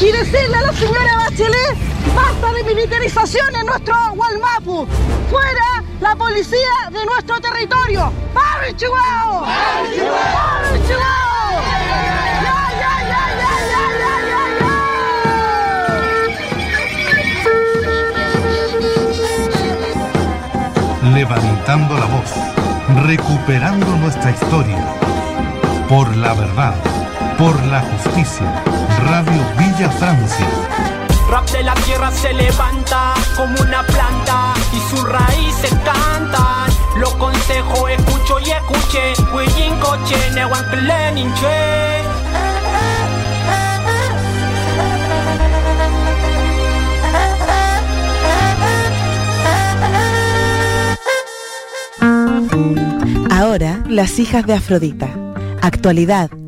y decirle a la señora Bachelet, basta de militarización en nuestro Gualmapu, fuera la policía de nuestro territorio. ¡Vamos, Chihuahua! ¡Vamos, Chihuahua! Levantando la voz, recuperando nuestra historia. Por la verdad, por la justicia. Radio Villa Francia. Rap de la tierra se levanta como una planta y sus raíces cantan. Lo consejo escucho y escuché. Huyin coche. Ahora, las hijas de Afrodita. Actualidad,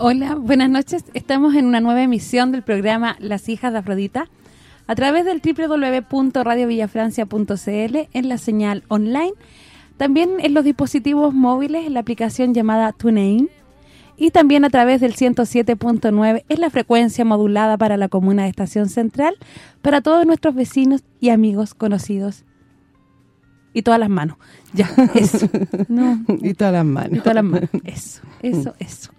Hola, buenas noches. Estamos en una nueva emisión del programa Las Hijas de Afrodita a través del www.radiovillafrancia.cl en la señal online, también en los dispositivos móviles en la aplicación llamada TuneIn y también a través del 107.9 en la frecuencia modulada para la comuna de Estación Central para todos nuestros vecinos y amigos conocidos y todas las manos. Ya, eso. y todas las manos. Y todas las manos. Eso, eso, eso.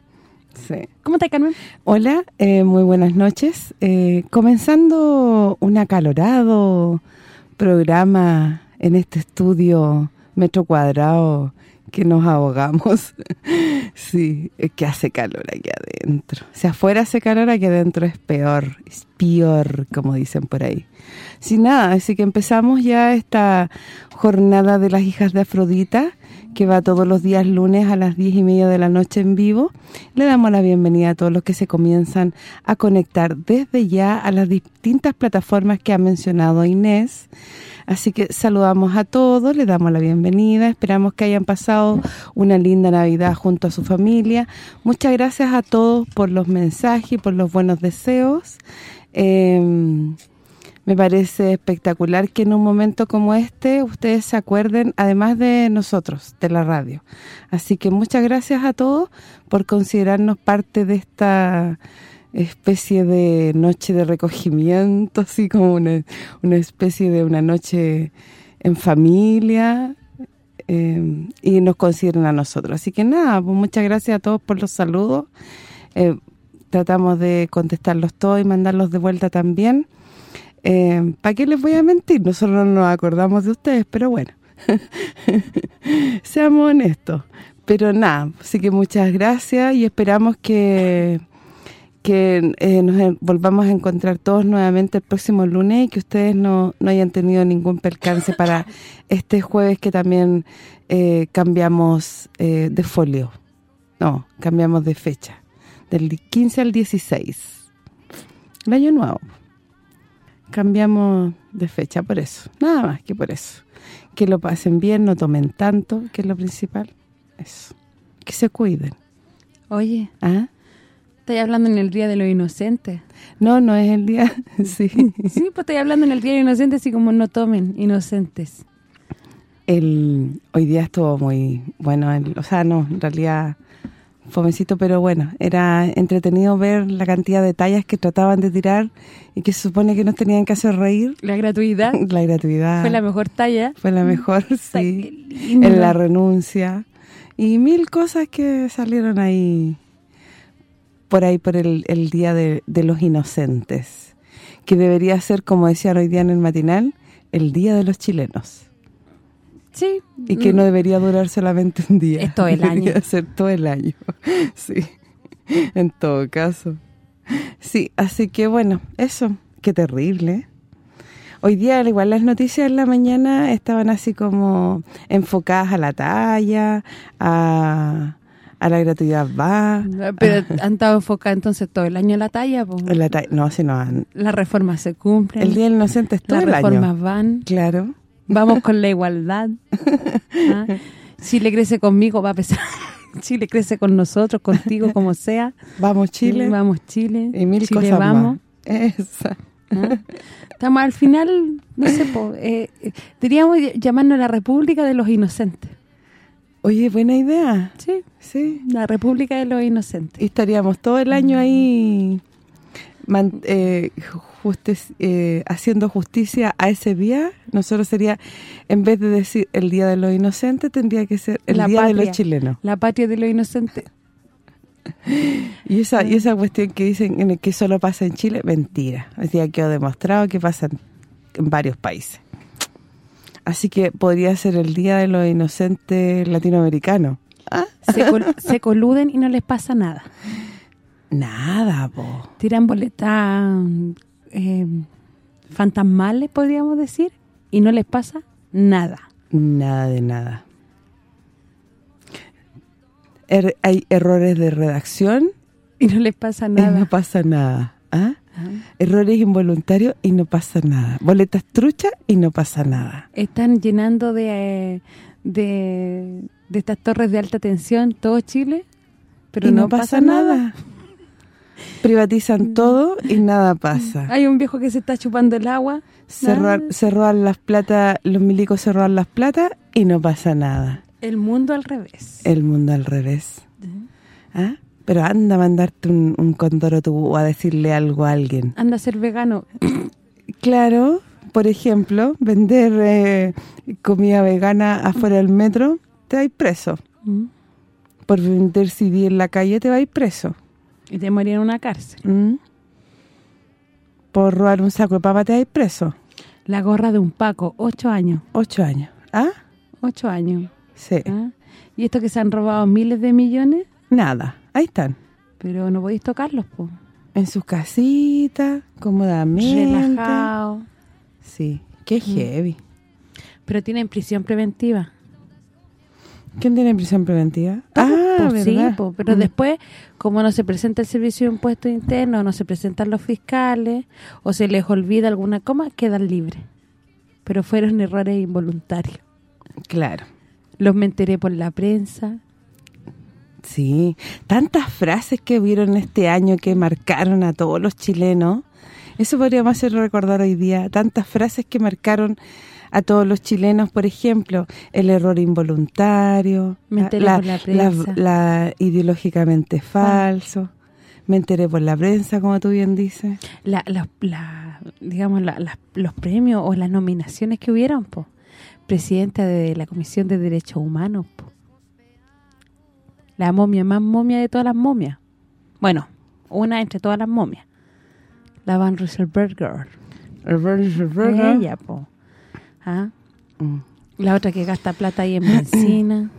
¿Cómo estás, Carmen? Hola, eh, muy buenas noches. Eh, comenzando un acalorado programa en este estudio metro cuadrado que nos ahogamos. sí, que hace calor aquí adentro. Si afuera hace calor, aquí adentro es peor, es peor, como dicen por ahí. Sin nada, así que empezamos ya esta jornada de las hijas de Afrodita, que va todos los días lunes a las diez y media de la noche en vivo. Le damos la bienvenida a todos los que se comienzan a conectar desde ya a las distintas plataformas que ha mencionado Inés. Así que saludamos a todos, le damos la bienvenida, esperamos que hayan pasado una linda Navidad junto a su familia. Muchas gracias a todos por los mensajes por los buenos deseos. Eh, me parece espectacular que en un momento como este ustedes se acuerden, además de nosotros, de la radio. Así que muchas gracias a todos por considerarnos parte de esta especie de noche de recogimiento, así como una, especie de una noche en familia, eh, y nos consideran a nosotros. Así que nada, pues muchas gracias a todos por los saludos. Eh, tratamos de contestarlos todos y mandarlos de vuelta también. Eh, ¿Para qué les voy a mentir? Nosotros no nos acordamos de ustedes, pero bueno. Seamos honestos. Pero nada, así que muchas gracias y esperamos que que eh, nos volvamos a encontrar todos nuevamente el próximo lunes y que ustedes no, no hayan tenido ningún percance para este jueves que también eh, cambiamos de folio. No, cambiamos de fecha. Del 15 al 16. El año nuevo cambiamos de fecha por eso, nada más que por eso. Que lo pasen bien, no tomen tanto, que es lo principal. Eso. Que se cuiden. Oye, ¿Ah? estoy hablando en el Día de los Inocentes. No, no es el día, sí. sí, pues estoy hablando en el Día de los Inocentes y como no tomen inocentes. El Hoy día estuvo muy bueno, o sea, no, en realidad fomecito, pero bueno, era entretenido ver la cantidad de tallas que trataban de tirar y que se supone que nos tenían que hacer reír. La gratuidad. La gratuidad. Fue la mejor talla. Fue la mejor, sí. En la renuncia. Y mil cosas que salieron ahí, por ahí por el, el Día de, de los Inocentes. Que debería ser, como decían hoy día en el matinal, el Día de los Chilenos. Sí. Y que no debería durar solamente un día. Es todo el año. Debería ser todo el año. Sí. En todo caso. Sí, así que bueno, eso. Qué terrible. Hoy día, al igual las noticias en la mañana estaban así como enfocadas a la talla, a, a la gratuidad va. Pero han estado enfocados entonces todo el año en la talla, po. La ta- no, si no, han- Las reformas se cumplen. el Día del Inocente es todo las el reformas año. van. Claro. Vamos con la igualdad. ¿Ah? Chile crece conmigo, va a pesar. Chile crece con nosotros, contigo, como sea. Vamos Chile Vamos Chile. y mil Chile cosas vamos. más. Esa. ¿Ah? Estamos al final, no sé, po, eh, eh, diríamos llamarnos la República de los Inocentes. Oye, buena idea. Sí, Sí. la República de los Inocentes. Y estaríamos todo el año ahí man- eh, eh, haciendo justicia a ese día. Nosotros sería, en vez de decir el Día de los Inocentes, tendría que ser el La Día de los Chilenos. La patria de los inocentes. Y esa y esa cuestión que dicen en el que solo pasa en Chile, mentira. O sea, quedó demostrado que pasa en, en varios países. Así que podría ser el Día de los Inocentes latinoamericanos. ¿Ah? Se, col- se coluden y no les pasa nada. Nada, po. Tiran boletas eh, fantasmales, podríamos decir, y no les pasa nada. Nada de nada. Er- hay errores de redacción Y no les pasa y nada. no pasa nada. ¿Ah? Ah. Errores involuntarios y no pasa nada. Boletas truchas y no pasa nada. Están llenando de, de, de estas torres de alta tensión todo Chile, pero y no, pasa, nada. Privatizan todo y nada pasa. Hay un viejo que se está chupando el agua. Se, roban, se roban las plata, los milicos se roban las plata y no pasa nada. El mundo al revés. El mundo al revés. ¿Ah? Pero anda a mandarte un, un condoro tú o a decirle algo a alguien. Anda a ser vegano. Claro, por ejemplo, vender eh, comida vegana afuera del metro, te vais preso. Mm. Por vender CD en la calle, te vais preso. Y te morí en una cárcel. ¿Mm? Por robar un saco de papa, te vais preso. La gorra de un Paco, ocho años. Ocho años. ¿Ah? Ocho años. Sí. ¿ah? Y esto que se han robado miles de millones, Nada. Ahí están. pero no podéis tocarlos, po. En sus casitas, cómodamente. Relajado. Sí. Qué heavy. Pero tienen prisión preventiva. ¿Quién tiene prisión preventiva? Ah, ¿verdad? sí, po, pero Mm. después, como no se presenta el servicio de impuestos internos, no se presentan los fiscales, o se les olvida alguna coma, quedan libres. Pero fueron errores involuntarios. Claro. Los me enteré por la prensa. Sí, tantas frases que vieron este año que marcaron a todos los chilenos. Eso podríamos hacer recordar hoy día. Tantas frases que marcaron a todos los chilenos, por ejemplo, el error involuntario, Me enteré la, por la prensa. la ideológicamente falso, me enteré por la prensa, como tú bien dices. La, la, la- digamos, la- las- los premios o las nominaciones que hubieron, po. Presidenta de la Comisión de Derechos Humanos, po. La momia más momia de todas las momias. Bueno, una entre todas las momias. La Van Rieselberger. Ella, po. ¿Ah? Mm. La otra que gasta plata ahí en benzina.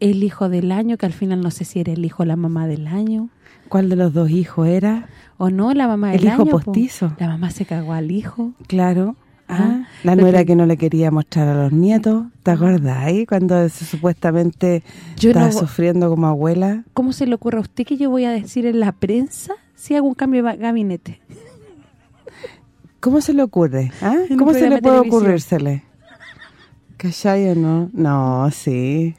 El hijo del año, que al final no sé si era el hijo o la mamá del año. ¿Cuál de los dos hijos era? O no, la mamá del El hijo año, po. postizo. La mamá se cagó al hijo. Claro. Ah, Ah, la nuera que- que no le quería mostrar a los nietos. ¿Te acuerdas ahí? Cuando se- supuestamente Yo estaba no- sufriendo como abuela. ¿Cómo se le ocurre a usted que yo voy a decir en la prensa si hago un cambio de gabinete? ¿Cómo se le ocurre? ¿Ah? ¿Cómo se le de puede ocurrírsele? ¿Cachai o no? No, sí.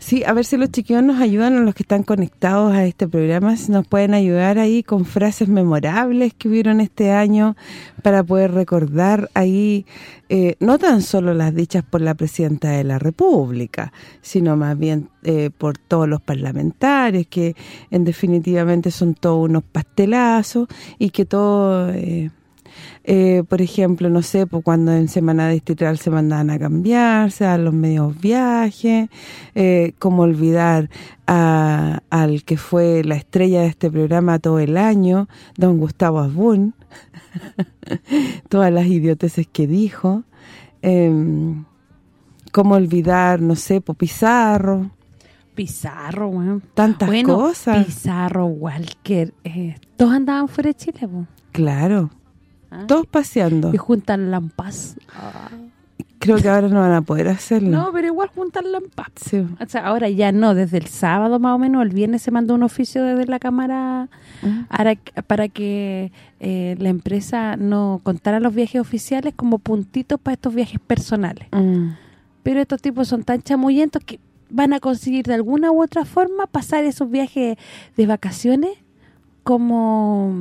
Sí, a ver si los chiquillos nos ayudan, o los que están conectados a este programa, si nos pueden ayudar ahí con frases memorables que hubieron este año para poder recordar ahí, eh, no tan solo las dichas por la Presidenta de la República, sino más bien eh, por todos los parlamentarios, que en definitivamente son todos unos pastelazos y que todo... eh, eh, por ejemplo, no sé, pues cuando en Semana Distrital se mandaban a cambiarse, a los medios viajes, eh, cómo olvidar a- al que fue la estrella de este programa todo el año, don Gustavo Asbun, todas las idioteces que dijo, em, cómo olvidar, no sé, pues Pizarro, Pizarro, weón. tantas bueno, cosas, Pizarro, Walker, eh, todos andaban fuera de Chile, claro, ¿Ah? todos paseando. Y juntan lampas. Creo que ahora no van a poder hacerlo. No, pero igual juntarlo en paz. Sí. O sea, ahora ya no, desde el sábado más o menos, el viernes se mandó un oficio desde la Cámara Ah. para, para que eh, la empresa no contara los viajes oficiales como puntitos para estos viajes personales. Mm. Pero estos tipos son tan chamullentos que van a conseguir de alguna u otra forma pasar esos viajes de vacaciones como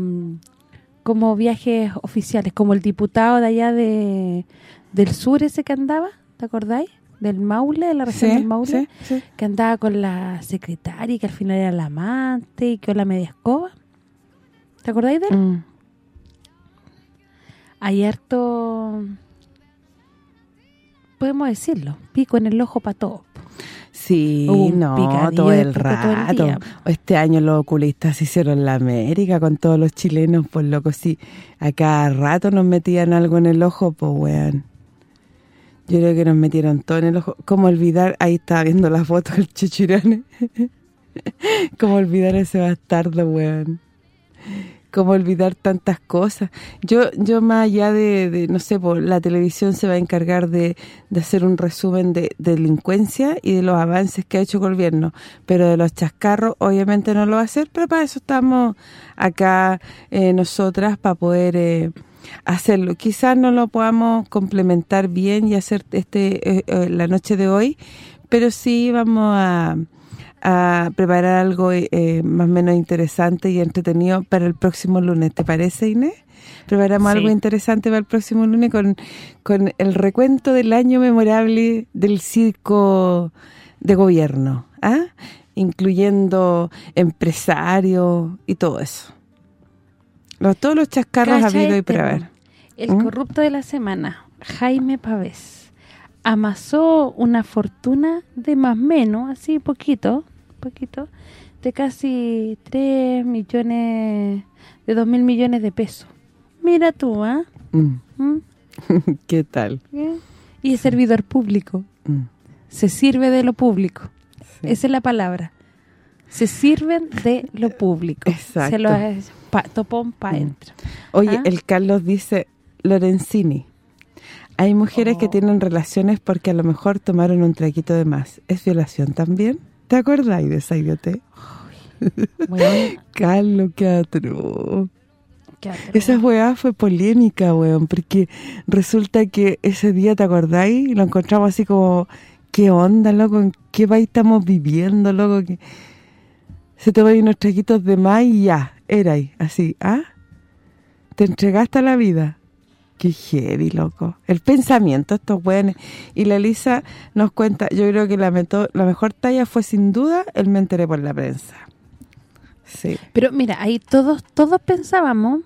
como viajes oficiales, como el diputado de allá de del sur ese que andaba, ¿te acordáis? Del Maule, de la región Sí, del Maule, sí, sí. que andaba con la secretaria y que al final era la amante y que la media escoba. ¿Te acordáis de él? Mm. Hay harto, podemos decirlo, pico en el ojo para todo. Sí, un no, todo el todo rato. Este año los oculistas hicieron la América con todos los chilenos, pues loco, sí. A cada rato nos metían algo en el ojo, pues weón. Yo creo que nos metieron todo en el ojo. ¿Cómo olvidar? Ahí estaba viendo la foto del Chichirane. ¿Cómo olvidar ese bastardo, weón? ¿Cómo olvidar tantas cosas? Yo yo más allá de, de, no sé, por la televisión se va a encargar de, de hacer un resumen de, de delincuencia y de los avances que ha hecho el gobierno, pero de los chascarros obviamente no lo va a hacer, pero para eso estamos acá eh, nosotras, para poder eh, hacerlo. Quizás no lo podamos complementar bien y hacer este eh, eh, la noche de hoy, pero sí vamos a a preparar algo eh, más o menos interesante y entretenido para el próximo lunes. ¿Te parece, Inés? Preparamos Sí. algo interesante para el próximo lunes con, con el recuento del año memorable del circo de gobierno, ¿ah? incluyendo empresarios y todo eso. Los, todos los chascarros habido y por haber. El ¿Mm? corrupto de la semana, Jaime Pavés, amasó una fortuna de más menos, así poquito, poquito, de casi 3 millones, de 2 mil millones de pesos. Mira tú, ¿ah? Mm. ¿Mm? ¿Qué tal? Y es servidor público. Mm. Se sirve de lo público. Sí. Esa es la palabra. Se sirven de lo público. Exacto. Se lo es pa, topón. Oye, ¿Ah? el Carlos dice, Lorenzini, hay mujeres que Oh. tienen relaciones porque a lo mejor tomaron un traquito de más. ¿Es violación también? ¿Te acuerdas de esa idiote? Weón, Carlos, qué atroz. Esa weá fue polémica, weón, porque resulta que ese día, ¿te acordáis? Lo encontramos así como, ¿qué onda, loco? ¿En qué país estamos viviendo, loco? Que se toman unos traquitos de más y ya, era ahí, así, ¿ah? Te entregaste a la vida. Qué heavy, loco. El pensamiento, estos weones. Y la Elisa nos cuenta, yo creo que la mejor talla fue sin duda el me enteré por la prensa. Sí. Pero mira, ahí todos todos pensábamos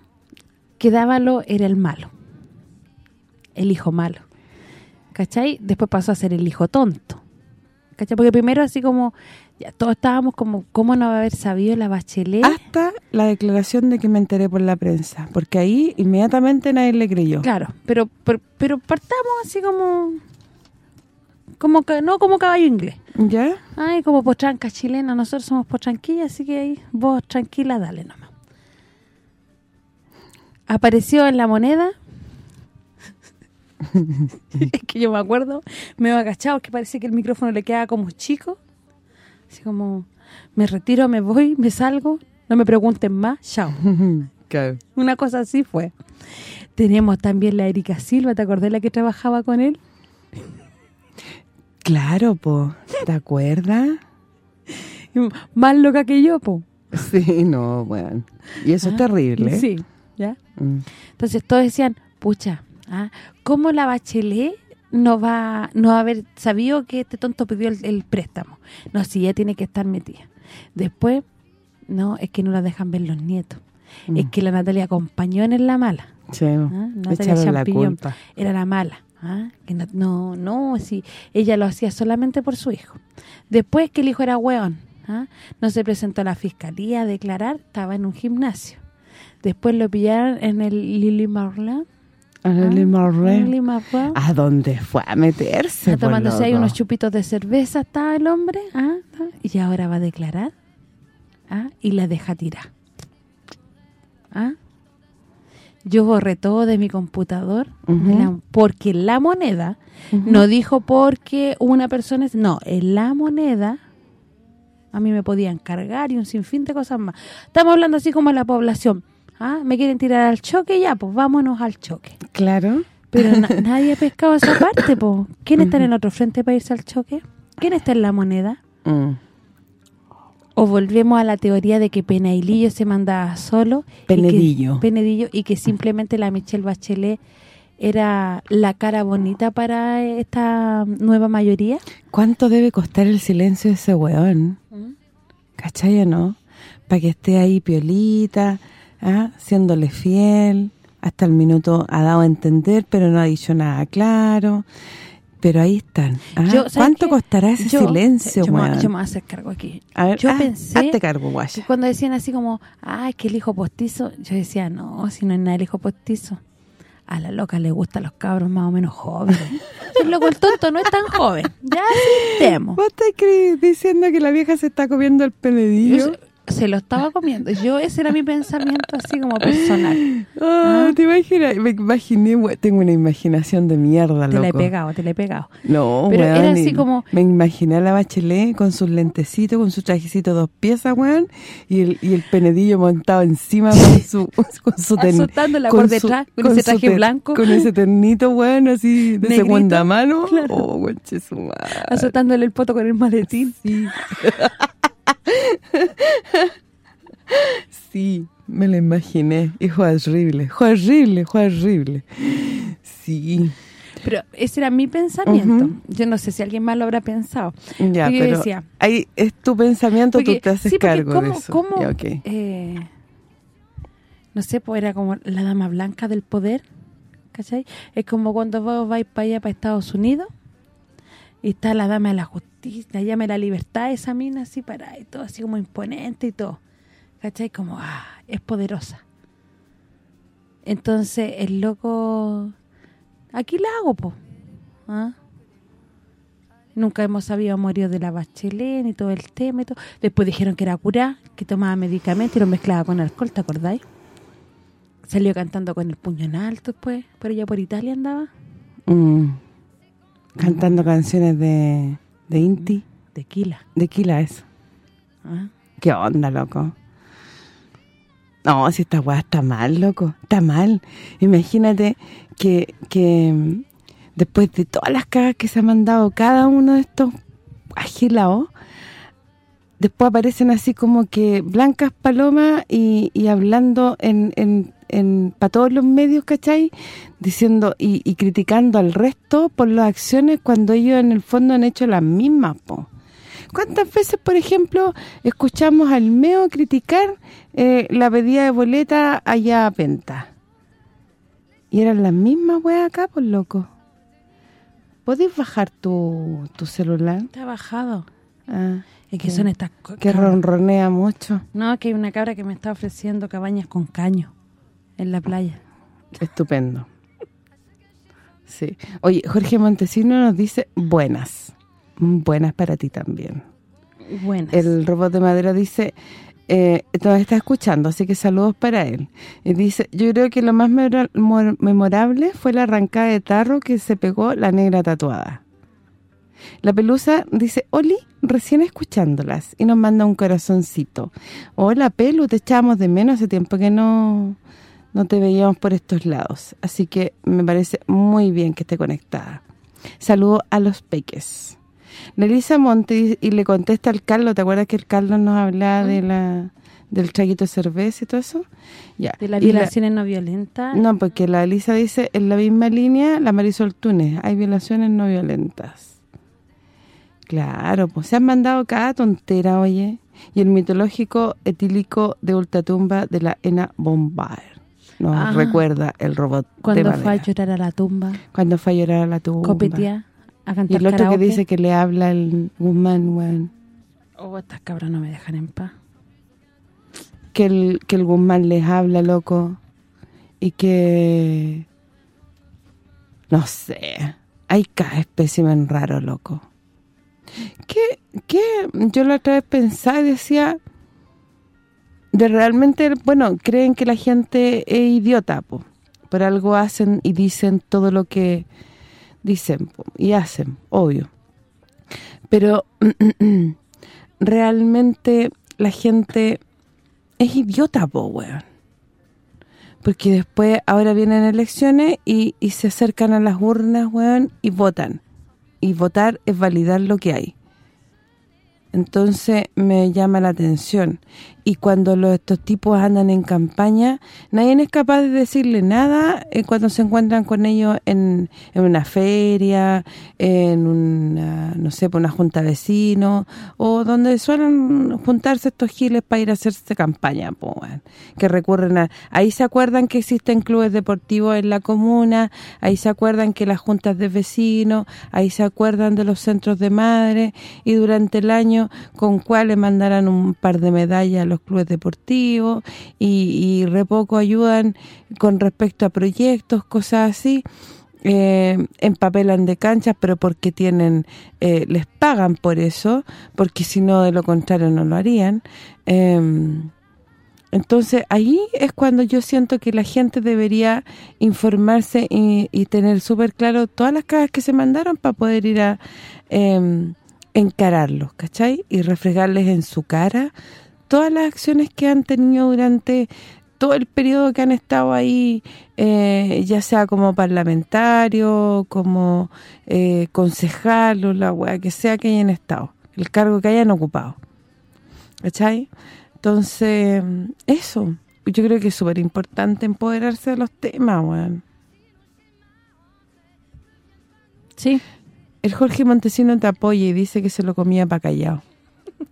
que Dávalo era el malo. El hijo malo. ¿Cachai? Después pasó a ser el hijo tonto. ¿Cachai? Porque primero así como, ya todos estábamos como, ¿cómo no va a haber sabido la bachelet? hasta la declaración de que me enteré por la prensa, porque ahí inmediatamente nadie le creyó. Claro, pero, pero pero partamos así como como que no como caballo inglés. ¿Ya? Ay, como potranca chilena, nosotros somos potranquillas, así que ahí vos tranquila, dale nomás. Apareció en la moneda. es que yo me acuerdo, me he agachado, que parece que el micrófono le queda como chico. Así como, me retiro, me voy, me salgo, no me pregunten más, chao. Claro. Una cosa así fue. Tenemos también la Erika Silva, ¿te acordás la que trabajaba con él? Claro, po. ¿Te acuerdas? Más loca que yo, po. Sí, no, bueno. Y eso es terrible. ¿eh? Sí, ¿ya? Mm. Entonces todos decían, pucha, ¿ah? ¿cómo la Bachelet no va no va a haber sabido que este tonto pidió el, el préstamo? No, si ya tiene que estar metida. Después, no, es que no la dejan ver los nietos. Mm. Es que la Natalia acompañó en la mala. Sí, ¿ah? Natalia echaron la era la mala. ¿ah? Que no, no, no, si ella lo hacía solamente por su hijo. Después que el hijo era hueón, ¿ah? no se presentó a la fiscalía a declarar, estaba en un gimnasio. Después lo pillaron en el Lili Marlin. A. Lili Marlin. ¿A dónde fue a meterse? Está po, tomándose ahí unos chupitos de cerveza, estaba el hombre, ¿ah? ¿ah? y ahora va a declarar, ¿ah? y la deja tirar. ¿ah? Yo borré todo de mi computador la- porque la moneda, no dijo porque una persona... es- No, en la moneda a mí me podían cargar y un sinfín de cosas más. Estamos hablando así como la población. ¿Ah? ¿Me quieren tirar al choque? Ya, pues vámonos al choque. Claro. Pero na- nadie ha pescado esa parte, po. ¿Quién está en el otro frente para irse al choque? ¿Quién está en la moneda? Mm. O volvemos a la teoría de que Penailillo se mandaba solo. y que- Penedillo. Penedillo, y que simplemente la Michelle Bachelet era la cara bonita para esta nueva mayoría. ¿Cuánto debe costar el silencio de ese weón? ¿Cachai o no? Para que esté ahí piolita, ¿ah? siéndole fiel, hasta el minuto ha dado a entender, pero no ha dicho nada claro. Pero ahí están. ¿ah? Yo, ¿sabes ¿Cuánto qué? costará ese Yo- silencio, yo, me, yo me voy a hacer cargo aquí. A ver, yo ah, pensé hazte cargo, guaya. cuando decían así como, ah, es que el hijo postizo, yo decía, no, si no es nada el hijo postizo. A la loca le gustan los cabros más o menos jóvenes. el loco, el tonto no es tan joven. Ya asistemos. ¿Vos estás diciendo que la vieja se está comiendo el Yo penedillo? Se, lo estaba comiendo. Yo ese era mi pensamiento así como personal. Ah, Ah. te imaginas, me imaginé, tengo una imaginación de mierda, Te loco. la he pegado, te la he pegado. No, Pero weón, era así como- Me imaginé a la bachelet con sus lentecitos, con su trajecito dos piezas, weón, y el, y el penedillo montado encima con su con su ten- Azotándola con por detrás, con ese su traje ter- blanco. Con ese ternito, weón, así de Negrito, segunda mano. claro. Oh, madre. Azotándole el poto con el maletín. Sí. sí, me lo imaginé. Y fue horrible, fue horrible, fue horrible. Sí. Pero ese era mi pensamiento. Yo no sé si alguien más lo habrá pensado. Ya, Porque pero decía- ahí es tu pensamiento, Porque- tú te haces sí, cargo ¿cómo- de eso. cómo, Ya, eh, no sé, pues era como la dama blanca del poder, ¿cachai? Es como cuando vos vais para allá, para Estados Unidos, y está la dama de la justicia, la llama de la libertad, esa mina así para y todo, así como imponente y todo, ¿cachai? Como, ah, es poderosa. Entonces, el loco, aquí la hago, po, ¿ah? Nunca hemos sabido morir de la bachelet ni todo el tema y todo. Después dijeron que era curá, que tomaba medicamentos y lo mezclaba con alcohol, ¿te acordáis? Salió cantando con el puño en alto después, por allá por Italia andaba. Mm. Cantando canciones de, de Inti, Tequila. de Kila eso. ¿ah? ¿Qué onda, loco? No, si esta weá está mal, loco. Está mal. Imagínate que, que mm, después de todas las cagas que se han mandado cada uno de estos agilados, después aparecen así como que blancas palomas y, y hablando en, en, en para todos los medios, ¿cachai? Diciendo y, y criticando al resto por las acciones cuando ellos en el fondo han hecho las mismas, po. ¿Cuántas veces, por ejemplo, escuchamos al MEO criticar eh, la pedida de boleta allá a Penta? Y eran las mismas weas acá, pues loco. ¿Podéis bajar tu, tu celular? Está bajado. Ah, Son estas co- que ronronea mucho. No, que hay una cabra que me está ofreciendo cabañas con caño en la playa. Estupendo. Sí. Oye, Jorge Montesino nos dice buenas. Buenas para ti también. Buenas. El robot de madera dice, eh, nos está escuchando, así que saludos para él. Y dice, yo creo que lo más memora- mor- memorable fue la arrancada de tarro que se pegó la negra tatuada. La pelusa dice, Oli, recién escuchándolas, y nos manda un corazoncito. Hola, Pelu, te echábamos de menos, hace tiempo que no, no te veíamos por estos lados. Así que me parece muy bien que esté conectada. Saludo a los peques. Nelisa Monte y- le contesta al Carlos, ¿te acuerdas que el Carlos nos hablaba de la del traguito de cerveza y todo eso? Ya. de las la- violaciones no violentas. no, porque la Elisa dice, en la misma línea, la Marisol Túnez, hay violaciones no violentas. Claro, pues se han mandado cada tontera, oye. Y el mitológico etílico de ultratumba de la Ena Bombard. Nos recuerda el robot de Cuando fue a llorar a la tumba, Cuando fue a llorar a la tumba. copetea, a Y el otro que dice que le habla el Guzmán, weón. Oh, estas cabras no me dejan en paz. que el, que el Guzmán les habla, loco, y que, no sé, hay cada espécimen raro, loco. Que, que yo la otra vez pensaba y decía, de realmente, bueno, creen que la gente es idiota, po. Por algo hacen y dicen todo lo que dicen y hacen, obvio. Pero realmente la gente es idiota, po, weón. Porque después, ahora vienen elecciones y, y se acercan a las urnas, weón, y votan. Y votar es validar lo que hay. Entonces me llama la atención. Y cuando los, estos tipos andan en campaña, nadie es capaz de decirle nada eh, cuando se encuentran con ellos en, una feria, en una, no sé, por una junta de vecinos, o donde suelen juntarse estos giles para ir a hacerse campaña, pues, que recurren a... Ahí se acuerdan que existen clubes deportivos en la comuna, ahí se acuerdan que las juntas de vecinos, ahí se acuerdan de los centros de madre, y durante el año con cuáles mandarán un par de medallas clubes deportivos y, y re poco ayudan con respecto a proyectos, cosas así. Eh, empapelan de canchas, pero porque tienen eh, les pagan por eso, porque si no, de lo contrario, no lo harían. Eh, entonces, ahí es cuando yo siento que la gente debería informarse y, tener súper claro todas las cajas que se mandaron para poder ir a eh, encararlos, ¿cachai? Y refregarles en su cara todas las acciones que han tenido durante todo el periodo que han estado ahí, eh, ya sea como parlamentario, como eh, concejal o la weá que sea que hayan estado, el cargo que hayan ocupado. ¿Cachai? Entonces, eso, yo creo que es súper importante empoderarse de los temas, weón. Sí. El Jorge Montesino te apoya y dice que se lo comía para callado.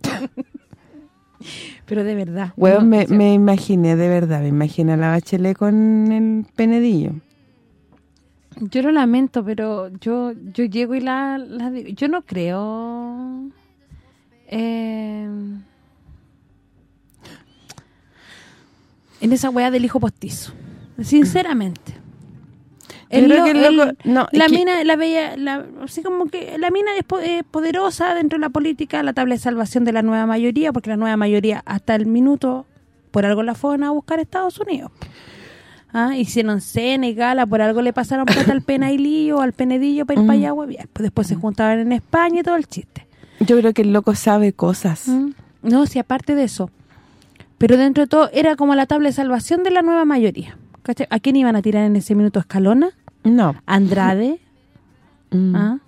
Pero de verdad. Weón, no, me, o sea, me imaginé, de verdad, me imaginé a la bachelet con el penedillo. Yo lo lamento, pero yo yo llego y la, la. Yo no creo... eh, en esa weá del hijo postizo. Sinceramente. El creo lo- que el loco- el- no, es la que- mina, la bella, la, así como que la mina es, po- es poderosa dentro de la política, la tabla de salvación de la nueva mayoría, porque la nueva mayoría hasta el minuto, por algo la fueron a buscar a Estados Unidos. Ah, hicieron cena y gala, por algo le pasaron plata al penailillo, al penedillo para ir para allá. Pues después se juntaban en España y todo el chiste. Yo creo que el loco sabe cosas. ¿Mm? No, si aparte de eso. Pero dentro de todo, era como la tabla de salvación de la nueva mayoría. ¿Cachai? ¿A quién iban a tirar en ese minuto? ¿Escalona? No. ¿Andrade? Mm. ¿Ah?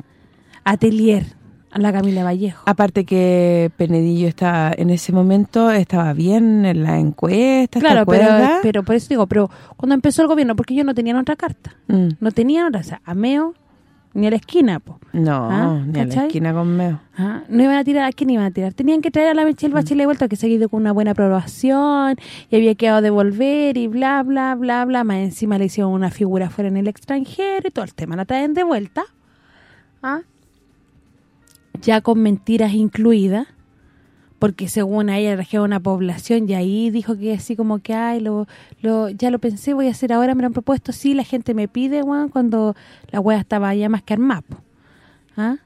Atelier, a la Camila Vallejo. Aparte que Penedillo estaba en ese momento estaba bien en la encuesta, ¿te claro, pero, pero por eso digo, pero cuando empezó el gobierno, porque ellos no tenían otra carta. Mm. No tenían otra, o sea, a Meo ni a la esquina, po. No, Ah, ni a la esquina con meo. Ah, No iban a tirar, ¿a quién iban a tirar? Tenían que traer a la Michelle Bachelet de vuelta, que se ha ido con una buena aprobación, y había quedado de volver, y bla, bla, bla, bla. Más encima le hicieron una figura fuera en el extranjero, y todo el tema la traen de vuelta. ¿Ah? Ya con mentiras incluidas, porque según ella trajeron una población, y ahí dijo que así como que, ay, lo, lo, ya lo pensé, voy a hacer ahora, me lo han propuesto, sí, la gente me pide, cuando la wea estaba ya más que armada. ¿Ah?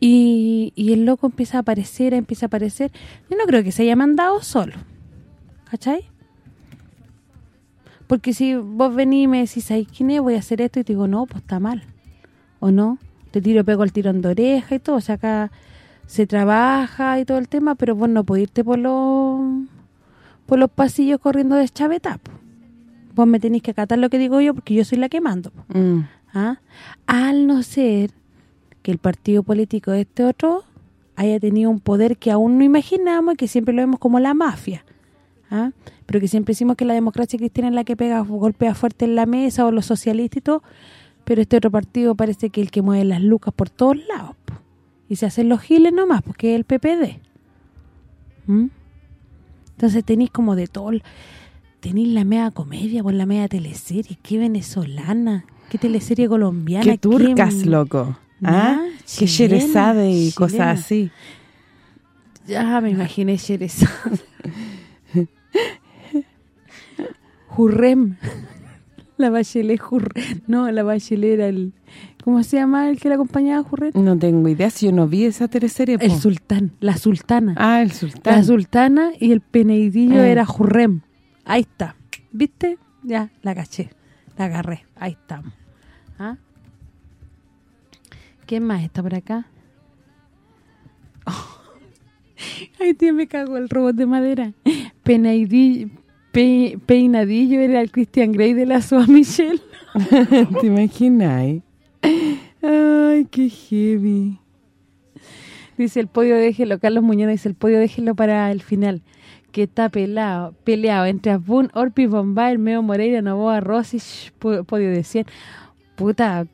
Y, y el loco empieza a aparecer, empieza a aparecer. Yo no creo que se haya mandado solo. ¿Cachai? Porque si vos venís y me decís, ¿sabes quién es? Voy a hacer esto. Y te digo, no, pues está mal. ¿O no? Te tiro, pego el tirón de oreja y todo. O sea, acá se trabaja y todo el tema, pero vos no podés irte por los por los pasillos corriendo de chaveta. po. Vos me tenéis que acatar lo que digo yo porque yo soy la que mando. Mm. ¿ah? Al no ser que el partido político de este otro haya tenido un poder que aún no imaginamos y que siempre lo vemos como la mafia. ¿ah? Pero que siempre decimos que la democracia cristiana es la que pega golpea fuerte en la mesa o los socialistas y todo, pero este otro partido parece que es el que mueve las lucas por todos lados. po. Y se hacen los giles nomás, porque es el PPD. ¿Mm? Entonces tenéis como de todo... Tenéis la media comedia por la media teleserie. ¿Qué venezolana? ¿Qué teleserie colombiana? Qué turcas, ¿Qué- loco. ¿Ah? Qué Sherezade y cosas así. Ya me imaginé Sherezade. Jurrem. La Bachelet Jurrem. No, la Bachelet era el... ¿Cómo se llama el que la acompañaba a Jurrem? No tengo idea si yo no vi esa teleserie. El sultán, la sultana. Ah, el sultán. La sultana y el peneidillo Mm. era Jurrem. Ahí está. ¿Viste? Ya, la caché. La agarré. Ahí estamos. ¿Ah? ¿Quién más está por acá? Ay, tío, me cago el robot de madera. Penaidillo, pe, peinadillo era el Christian Grey de la Soa Michelle. ¿Te imaginas? Ay, qué heavy. Dice el podio déjelo, Carlos Muñoz dice el podio déjelo para el final. Que está pelado, peleado entre Abun, Orpi, Bombay, Meo Moreira, Novoa, Rossi, podio de 100. Puta,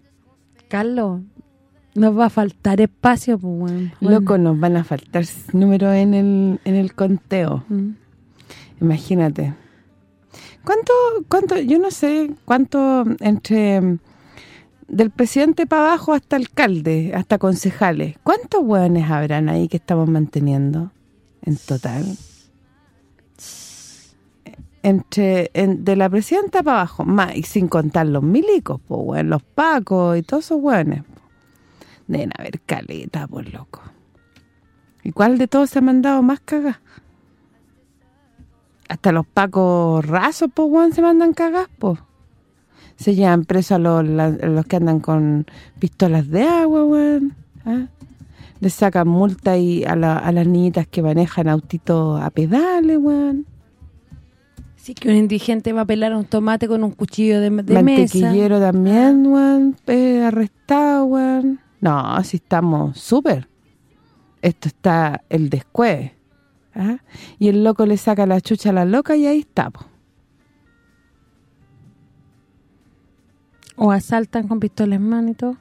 Carlos, nos va a faltar espacio, pues, bueno. Loco, nos van a faltar números en el, en el conteo. Mm. Imagínate. ¿Cuánto, cuánto, yo no sé, cuánto entre del presidente para abajo hasta alcalde, hasta concejales, ¿cuántos hueones habrán ahí que estamos manteniendo en total? Entre de la presidenta para abajo, más y sin contar los milicos, pues los pacos y todos esos hueones. Deben haber caleta, pues loco. ¿Y cuál de todos se ha mandado más cagas? Hasta los pacos rasos, pues, weón, se mandan cagas, pues se llevan presos a los, los que andan con pistolas de agua, weón. Les sacan multa y a, a las niñitas que manejan autitos a pedales, weón. Sí, que un indigente va a pelar un tomate con un cuchillo de, de Mantequillero también, weón, arrestado, weón. No, así estamos súper. Esto está el descueve. ¿Ah? Y el loco le saca la chucha a la loca y ahí estamos. O asaltan con pistolas en mano y todo.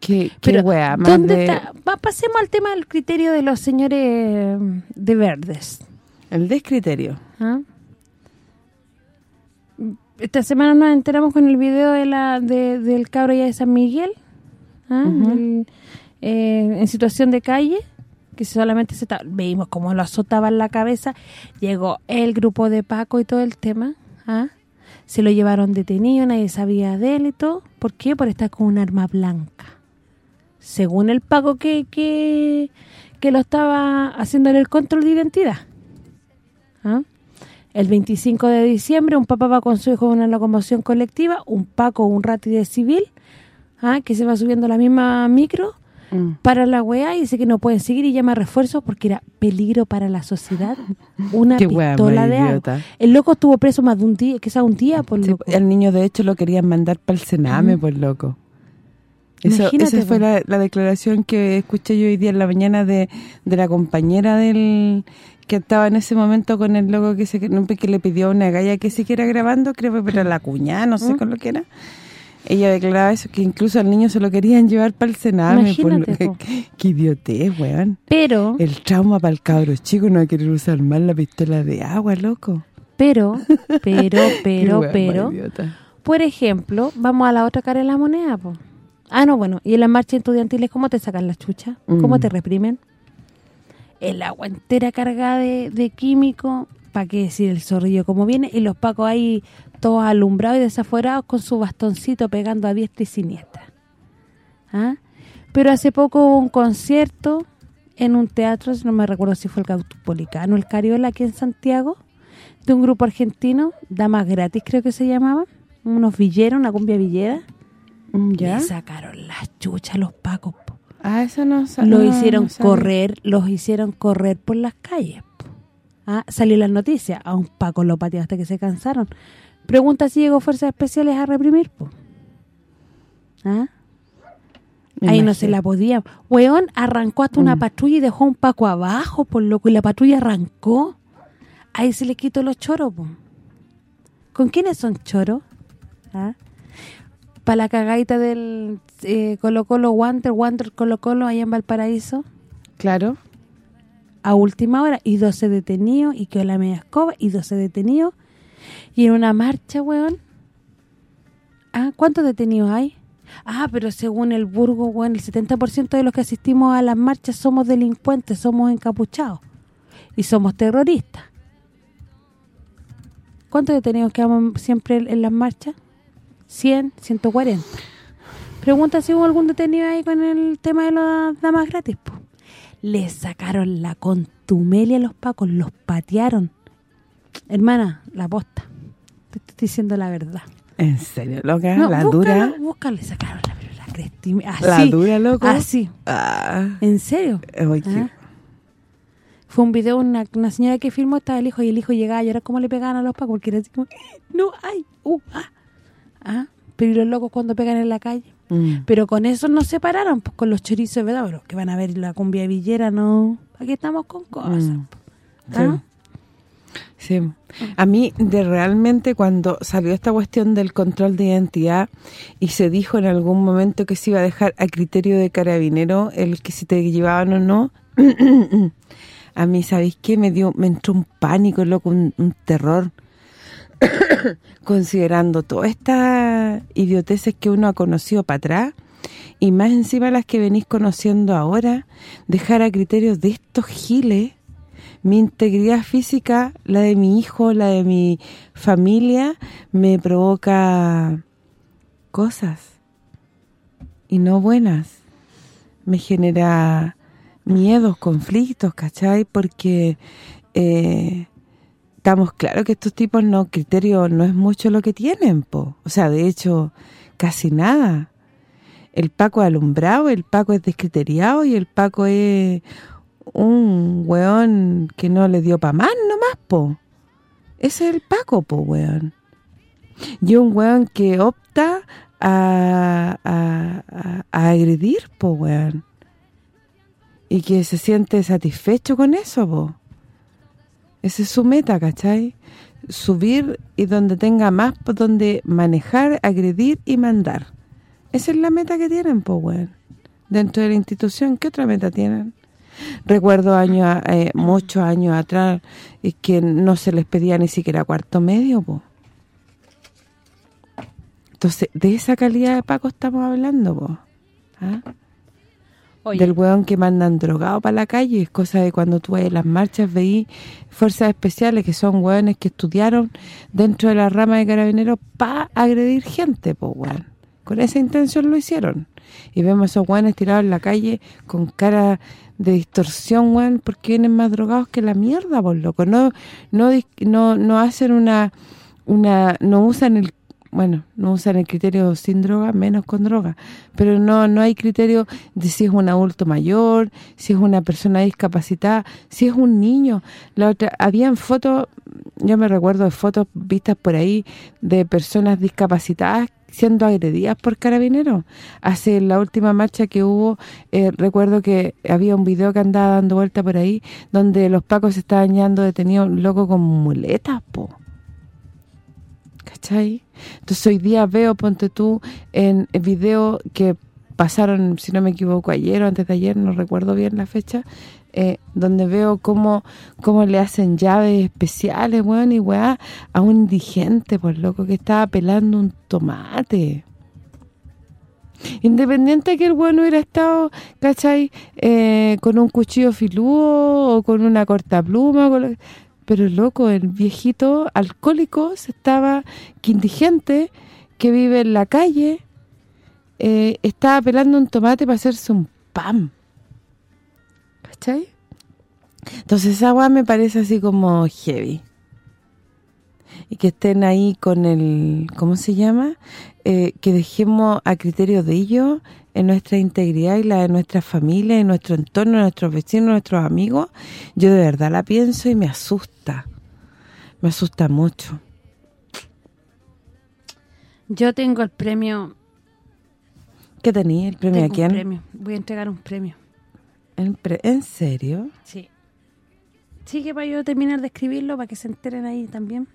Qué, qué wea, ¿dónde está? pasemos al tema del criterio de los señores de verdes. El descriterio. ¿Ah? Esta semana nos enteramos con el video de la del cabro ya de San Miguel, ¿ah? eh, en situación de calle, que solamente se veíamos cómo lo azotaba en la cabeza, llegó el grupo de Paco y todo el tema, ¿ah? se lo llevaron detenido, nadie sabía de él y todo. ¿Por qué? Por estar con un arma blanca. Según el pago que, que, lo estaba haciendo en el control de identidad. ¿Ah? El 25 de diciembre un papá va con su hijo en una locomoción colectiva, un Paco, un rati de civil, ¿ah? que se va subiendo a la misma micro, Mm. para la weá y dice que no pueden seguir y llama refuerzos porque era peligro para la sociedad. Una pistola de agua. El loco estuvo preso más de un día, que sea un día, por loco. El niño, de hecho, lo querían mandar para el Sename, por loco. Eso, esa fue la, declaración que escuché yo hoy día en la mañana de, de la compañera del que estaba en ese momento con el loco que se que le pidió a una galla que siguiera grabando, creo que era la cuñada, no sé con lo que era ella declaraba eso, que incluso al niño se lo querían llevar para el Sename. Por qué, idiotez, weón. Pero... El trauma para el cabro chico no querer usar más la pistola de agua, loco. Pero, pero, pero, pero... Por ejemplo, vamos a la otra cara de la moneda, po. Ah, no, bueno, y en las marchas estudiantiles, ¿cómo te sacan las chuchas? ¿Cómo mm. te reprimen? El agua entera cargada de, de químico, para qué decir el zorrillo como viene, y los pacos ahí todos alumbrados y desaforados con su bastoncito pegando a diestra y siniestra. ¿Ah? Pero hace poco hubo un concierto en un teatro, no me recuerdo si fue el Caupolicano, el Cariola, aquí en Santiago, de un grupo argentino, Damas Gratis creo que se llamaba, unos villeros, una cumbia villera. Mm, ¿Ya? sacaron las chuchas los pacos. Ah, eso no Lo hicieron correr, los hicieron correr por las calles. Ah, salió la noticia, a un paco lo pateó hasta que se cansaron. Pregunta si llegó Fuerzas Especiales a reprimir, po. ¿Ah? Ahí no se la podía. Weón arrancó hasta una mm. patrulla y dejó un paco abajo, por loco, y la patrulla arrancó. Ahí se le quitó los choros, po. ¿Con quiénes son choros? ¿Ah? Para la cagadita del eh, Colo Colo Wander, Wander Colo Colo allá en Valparaíso. Claro. A última hora, y 12 detenidos, y quedó la media escoba, y 12 detenidos, y en una marcha, weón. Ah, ¿cuántos detenidos hay? Ah, pero según el Burgo, weón, el 70% de los que asistimos a las marchas somos delincuentes, somos encapuchados. Y somos terroristas. ¿Cuántos detenidos quedamos siempre en las marchas? 100, 140. Pregunta si hubo algún detenido ahí con el tema de las damas gratis, pues. Les sacaron la contumelia a los pacos, los patearon. Hermana, la posta. Te estoy diciendo la verdad. ¿En serio, loca? No, ¿La dura? Búscalo y sacaron la, la Así. ¿La dura, loco? Así. Ah, ¿En serio? Ah. Fue un video, una, una señora que filmó, estaba el hijo, y el hijo llegaba a llorar cómo le pegaban a los pacos, porque era así como, no, ay, uh, ah. Ah, pero ¿y los locos cuando pegan en la calle? Mm. Pero con eso nos separaron, pues con los chorizos, ¿verdad? Pero que van a ver la cumbia villera, no. Aquí estamos con cosas. Mm. pues. ¿Ah? Sí. A mí, de realmente, cuando salió esta cuestión del control de identidad y se dijo en algún momento que se iba a dejar a criterio de carabinero el que si te llevaban o no, a mí, ¿sabéis qué? Me dio me entró un pánico, loco, un, un terror, considerando todas estas idioteces que uno ha conocido para atrás y más encima las que venís conociendo ahora, dejar a criterios de estos giles mi integridad física, la de mi hijo, la de mi familia, me provoca cosas y no buenas. Me genera miedos, conflictos, ¿cachai? Porque eh, estamos claros que estos tipos no, criterio no es mucho lo que tienen, po. O sea, de hecho, casi nada. El Paco alumbrado, el Paco es descriteriado y el Paco es un weón que no le dio pa' más nomás, po. Ese es el Paco, po, weón. Y un weón que opta a, a, a- a agredir, po, weón. Y que se siente satisfecho con eso, po. Esa es su meta, ¿cachai? Subir y donde tenga más, por donde manejar, agredir y mandar. Esa es la meta que tienen, po, weón. Dentro de la institución, ¿qué otra meta tienen? Recuerdo años, eh, muchos años atrás, y que no se les pedía ni siquiera cuarto medio, po. Entonces, de esa calidad de Paco estamos hablando, po. ¿Ah? Del hueón que mandan drogado para la calle, es cosa de cuando tú en las marchas veí fuerzas especiales que son hueones que estudiaron dentro de la rama de carabineros para agredir gente, pues hueón. Con esa intención lo hicieron. Y vemos a esos hueones tirados en la calle con cara de distorsión, hueón, porque vienen más drogados que la mierda, por loco. No no no no hacen una una no usan el bueno, no usan el criterio sin droga, menos con droga, pero no no hay criterio de si es un adulto mayor, si es una persona discapacitada, si es un niño. La otra habían fotos, yo me recuerdo de fotos vistas por ahí de personas discapacitadas siendo agredidas por carabineros. Hace la última marcha que hubo, eh, recuerdo que había un video que andaba dando vuelta por ahí donde los pacos se estaban dañando detenido un loco con muletas, po. ¿Cachai? Entonces hoy día veo, ponte tú, en el video que pasaron, si no me equivoco, ayer o antes de ayer, no recuerdo bien la fecha, eh, donde veo cómo, cómo le hacen llaves especiales, weón, y weá, a un indigente, por loco, que estaba pelando un tomate. Independiente de que el weón hubiera estado, ¿cachai? Eh, con un cuchillo filudo o con una cortapluma, con lo- pero loco, el viejito alcohólico se estaba, que indigente, que vive en la calle, eh, estaba pelando un tomate para hacerse un pan. ¿Cachai? Entonces esa weá me parece así como heavy. Y que estén ahí con el, ¿cómo se llama? Eh, que dejemos a criterio de ellos en nuestra integridad y la de nuestra familia, en nuestro entorno, nuestros vecinos, nuestros amigos. Yo de verdad la pienso y me asusta. Me asusta mucho. yo tengo el premio. ¿Qué tenía? ¿El premio tengo a quién? Un premio. Voy a entregar un premio. ¿El pre- ¿En serio? Sí. Sí, que para yo terminar de escribirlo, para que se enteren ahí también.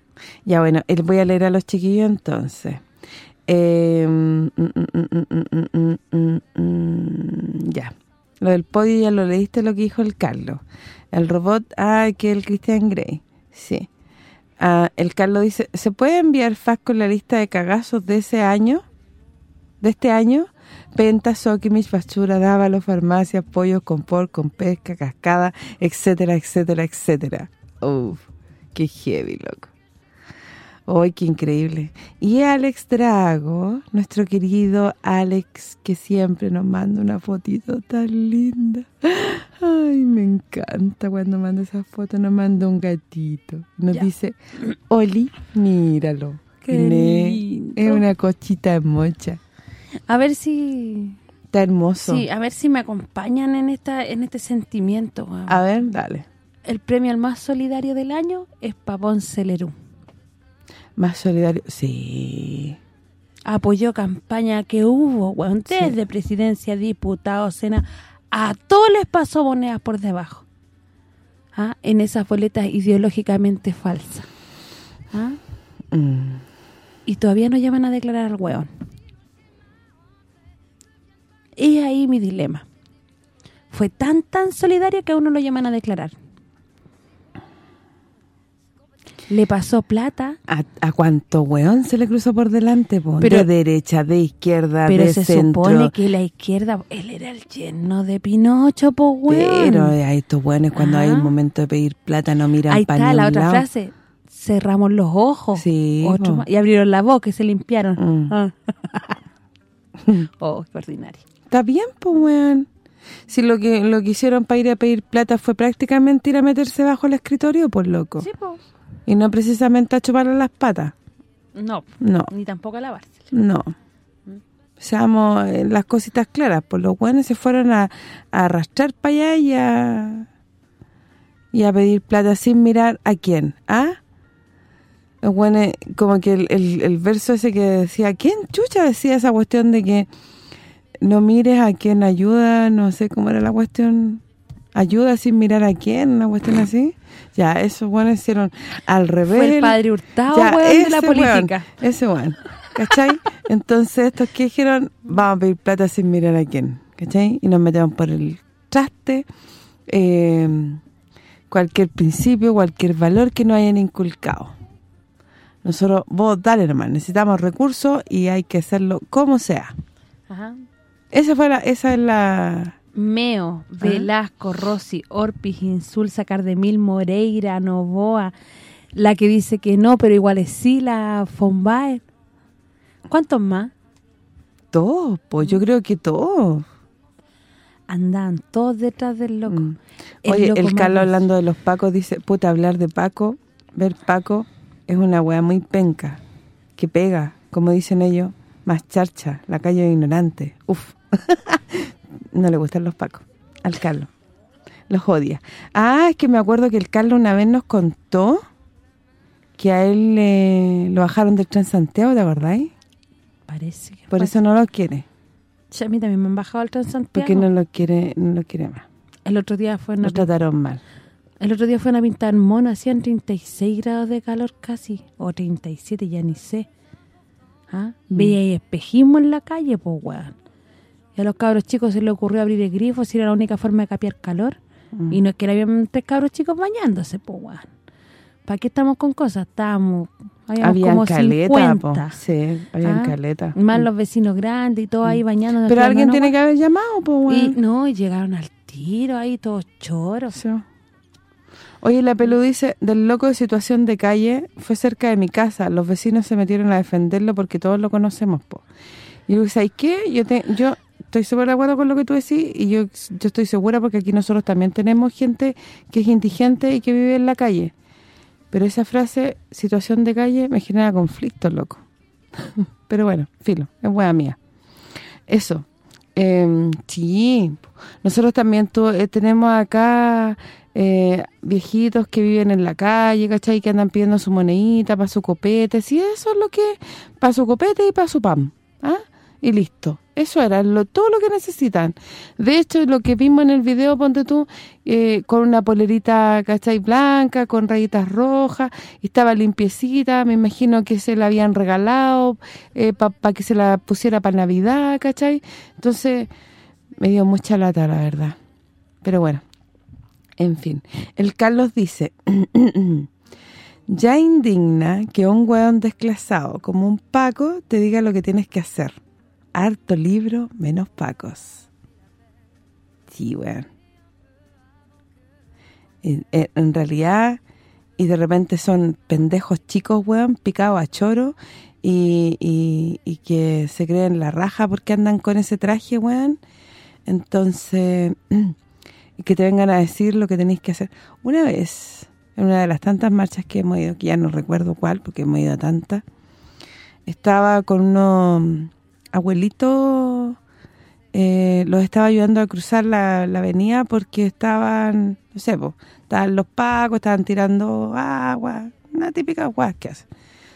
Ya, bueno, eh, voy a leer a los chiquillos entonces. Ya. Lo del podio ya lo leíste lo que dijo el Carlos. El robot, ah, que el Christian Grey. Sí. Ah, el Carlos dice, ¿se puede enviar fax con la lista de cagazos de ese año? ¿De este año? Penta, Sokimich, Basura, Dávalos, Farmacias, Pollos, Compor, con Pesca, Cascada, etcétera, etcétera, etcétera. Uf, qué heavy, loco. ¡Ay, qué increíble! Y Alex Drago, nuestro querido Alex, que siempre nos manda una fotito tan linda. ¡Ay, me encanta cuando manda esa foto! Nos manda un gatito. Nos Ya. dice, Oli, míralo. Qué lindo. Es una cochita mocha. A ver si... Está hermoso. Sí, a ver si me acompañan en esta en este sentimiento. A ver, dale. El premio al más solidario del año es Papón Celerú. Más solidario. Sí. Apoyó campaña que hubo, weón, desde presidencia, diputados, sena, a todos les pasó monedas por debajo. ¿Ah? En esas boletas ideológicamente falsas. ¿Ah? Mm. Y todavía no llaman a declarar al weón. Y ahí mi dilema. Fue tan, tan solidario que a uno lo llaman a declarar. Le pasó plata, ¿A, a cuánto weón se le cruzó por delante? po? Pero- de derecha, de izquierda, pero de se centro. supone que la izquierda... Él era el lleno de Pinocho, po, weón. Pero a estos weones cuando hay Ah. un momento de pedir plata no miran Ahí está la otra lado. frase. Cerramos los ojos. Sí, Otro po. y abrieron la boca y se limpiaron. Mm. Ah. oh, qué ordinario. Está bien, pues, weón. Si lo que lo que hicieron para ir a pedir plata fue prácticamente ir a meterse bajo el escritorio, pues, loco. Sí, po. Y no precisamente a chuparle las patas. No, No, ni tampoco a lavarse. no. Seamos eh, las cositas claras, pues los weones se fueron a, a arrastrar para allá y a, y a pedir plata sin mirar a quién, ¿ah? Los weones, como que el, el, el verso ese que decía, ¿quién chucha decía esa cuestión de que no mires a quién ayuda, no sé cómo era la cuestión, ayuda sin mirar a quién, una cuestión así? Ya, esos weones hicieron al revés. Fue el padre Hurtado, Ya, weón, de la weón, política. ese weón, ¿cachai? Entonces estos que dijeron, vamos a pedir plata sin mirar a quién, ¿cachai? Y nos metemos por el traste, eh, cualquier principio, cualquier valor que nos hayan inculcado. Nosotros, vos dale nomás, necesitamos recursos y hay que hacerlo como sea. Ajá. Esa fue la, esa es la... Meo, Velasco, Rossi, Orpis, Insulza, Cardemil, Moreira, Novoa, la que dice que no, pero igual es sí, la Fonbaer. ¿Cuántos más? Todo, pues yo creo que todo. Andaban todos detrás del loco. Mm. Oye, loco el Carlos hablando de los Pacos dice, puta, hablar de Paco, ver Paco es una weá muy penca, que pega, como dicen ellos, más charcha, la calle ignorante. Uf. no le gustan los Pacos al Carlos. Los odia. Ah, es que me acuerdo que el Carlos una vez nos contó que a él eh, lo bajaron del tren Santiago, ¿te acordáis? Parece que Por eso no lo quiere. A mí también me han bajado el Transantiago. Porque no lo quiere no lo quiere más. El otro día fue Lo trataron mal. el otro día fue una pintar mono, hacían 36 grados de calor casi, o 37, ya ni sé. ¿Ah? Mm. Veía espejismo en la calle, pues weón. Y a los cabros chicos se les ocurrió abrir el grifo, si era la única forma de capiar calor. Mm. Y no es que habían tres cabros chicos bañándose, pues weón. ¿Para qué estamos con cosas? Estábamos, habíamos Habían como caleta, 50. po. Sí, habían Ah, caleta. Más Mm. los vecinos grandes y todo ahí bañándose. Pero las alguien tiene que haber llamado, pues, Y weón. no, y llegaron al tiro ahí todos choros. Sí. Oye, la Pelu dice, del loco de situación de calle, fue cerca de mi casa, los vecinos se metieron a defenderlo porque todos lo conocemos, po. Y yo digo, ¿sabes qué? Yo te, yo estoy súper de acuerdo con lo que tú decís y yo, yo estoy segura porque aquí nosotros también tenemos gente que es indigente y que vive en la calle. Pero esa frase, situación de calle, me genera conflicto, loco. Pero bueno, filo, es buena mía. Eso. Eh, sí, nosotros también eh, tenemos acá eh, viejitos que viven en la calle, ¿cachai? Que andan pidiendo su monedita para su copete. Sí, eso es lo que... Para su copete y para su pan. ¿ah? Y listo. Eso era lo, todo lo que necesitan. De hecho, lo que vimos en el video, ponte tú, eh, con una polerita, ¿cachai? Blanca, con rayitas rojas, estaba limpiecita, me imagino que se la habían regalado para que se la pusiera para Navidad, ¿cachai? Entonces, me dio mucha lata, la verdad. Pero bueno, en fin. El Carlos dice, ya indigna que un hueón desclasado como un Paco te diga lo que tienes que hacer. Harto libro, menos Pacos. Sí, weón. En, en- realidad, y de repente son pendejos chicos, weón, picados a choro, y, y, que se creen la raja porque andan con ese traje, weón. Entonces, que te vengan a decir lo que tenéis que hacer. Una vez, en una de las tantas marchas que hemos ido, que ya no recuerdo cuál, porque hemos ido a tantas, estaba con unos abuelitos, eh, los estaba ayudando a cruzar la, avenida porque estaban, no sé, estaban los pacos, estaban tirando agua, una típica agua que hace.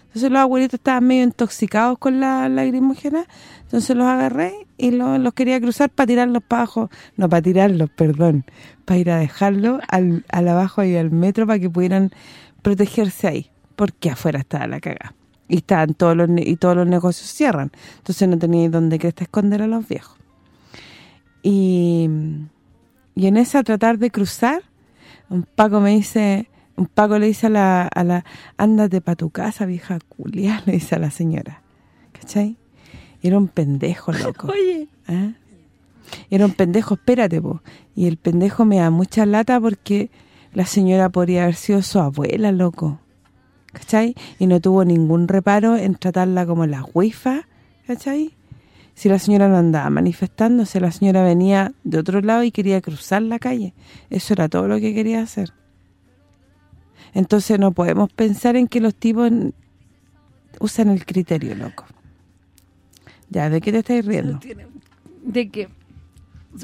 Entonces los abuelitos estaban medio intoxicados con la lagrimógena, entonces los agarré y los, quería cruzar para tirarlos para abajo, no para tirarlos, perdón, para ir a dejarlos al, al abajo y al metro para que pudieran protegerse ahí, porque afuera estaba la cagada. Y estaban todos los y todos los negocios cierran. Entonces no tenía dónde que esconder a los viejos. Y, y en esa tratar de cruzar, un Paco me dice, un Paco le dice a la, a la ándate para tu casa, vieja culia, le dice a la señora. ¿Cachai? Era un pendejo, loco. Oye. ¿Eh? Era un pendejo, espérate, po. Y el pendejo me da mucha lata porque la señora podría haber sido su abuela, loco. ¿Cachai? Y no tuvo ningún reparo en tratarla como la huifa, ¿cachai? Si la señora no andaba manifestándose, la señora venía de otro lado y quería cruzar la calle. Eso era todo lo que quería hacer. Entonces no podemos pensar en que los tipos usan el criterio, loco. Ya, ¿de qué te estáis riendo? De que,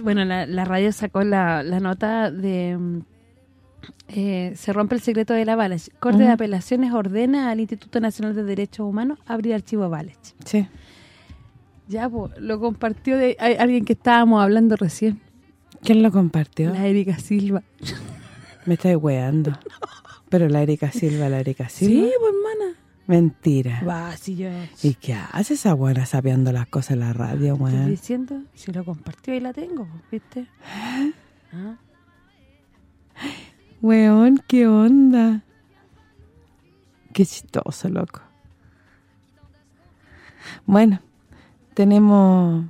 bueno, la, radio sacó la, nota de... Eh, se rompe el secreto de la Valech. Corte de Apelaciones ordena al Instituto Nacional de Derechos Humanos abrir archivo Valech. Sí. Ya, pues, lo compartió de alguien que estábamos hablando recién. ¿Quién lo compartió? La Erika Silva. Me estáis weando. Pero la Erika Silva, la Erika Silva. Sí, pues, hermana. Mentira. Va, si yo... ¿Y qué hace esa buena sabiendo las cosas en la radio, weón? Estoy diciendo, si lo compartió y la tengo, ¿viste? ¿Ah? Weón, ¿qué onda? Qué chistoso, loco. Bueno, tenemos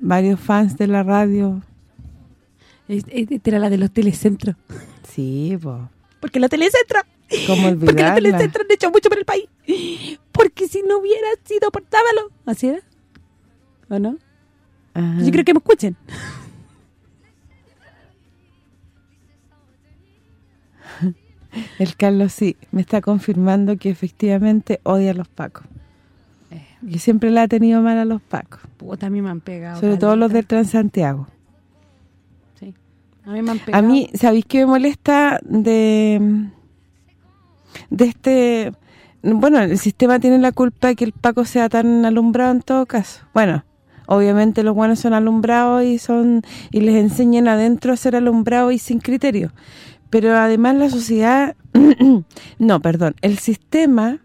varios fans de la radio. Esta era la de los telecentros. Sí, pues porque la Telecentro. ¿Cómo olvidarla? Porque la Telecentro han hecho mucho por el país. Porque si no hubiera sido por Tábalo. ¿Así era? ¿O no? Yo creo que me escuchen. El Carlos sí, me está confirmando que efectivamente odia a los pacos. Eh. Y siempre la ha tenido mal a los pacos. Puta, a mí me han pegado. Sobre todo los del Transantiago. A mí me han mí, ¿sabéis qué me molesta de, de este... Bueno, el sistema tiene la culpa de que el Paco sea tan alumbrado en todo caso. Bueno, obviamente los buenos son alumbrados y son y les enseñan adentro a ser alumbrados y sin criterio. Pero además la sociedad... no, perdón, el sistema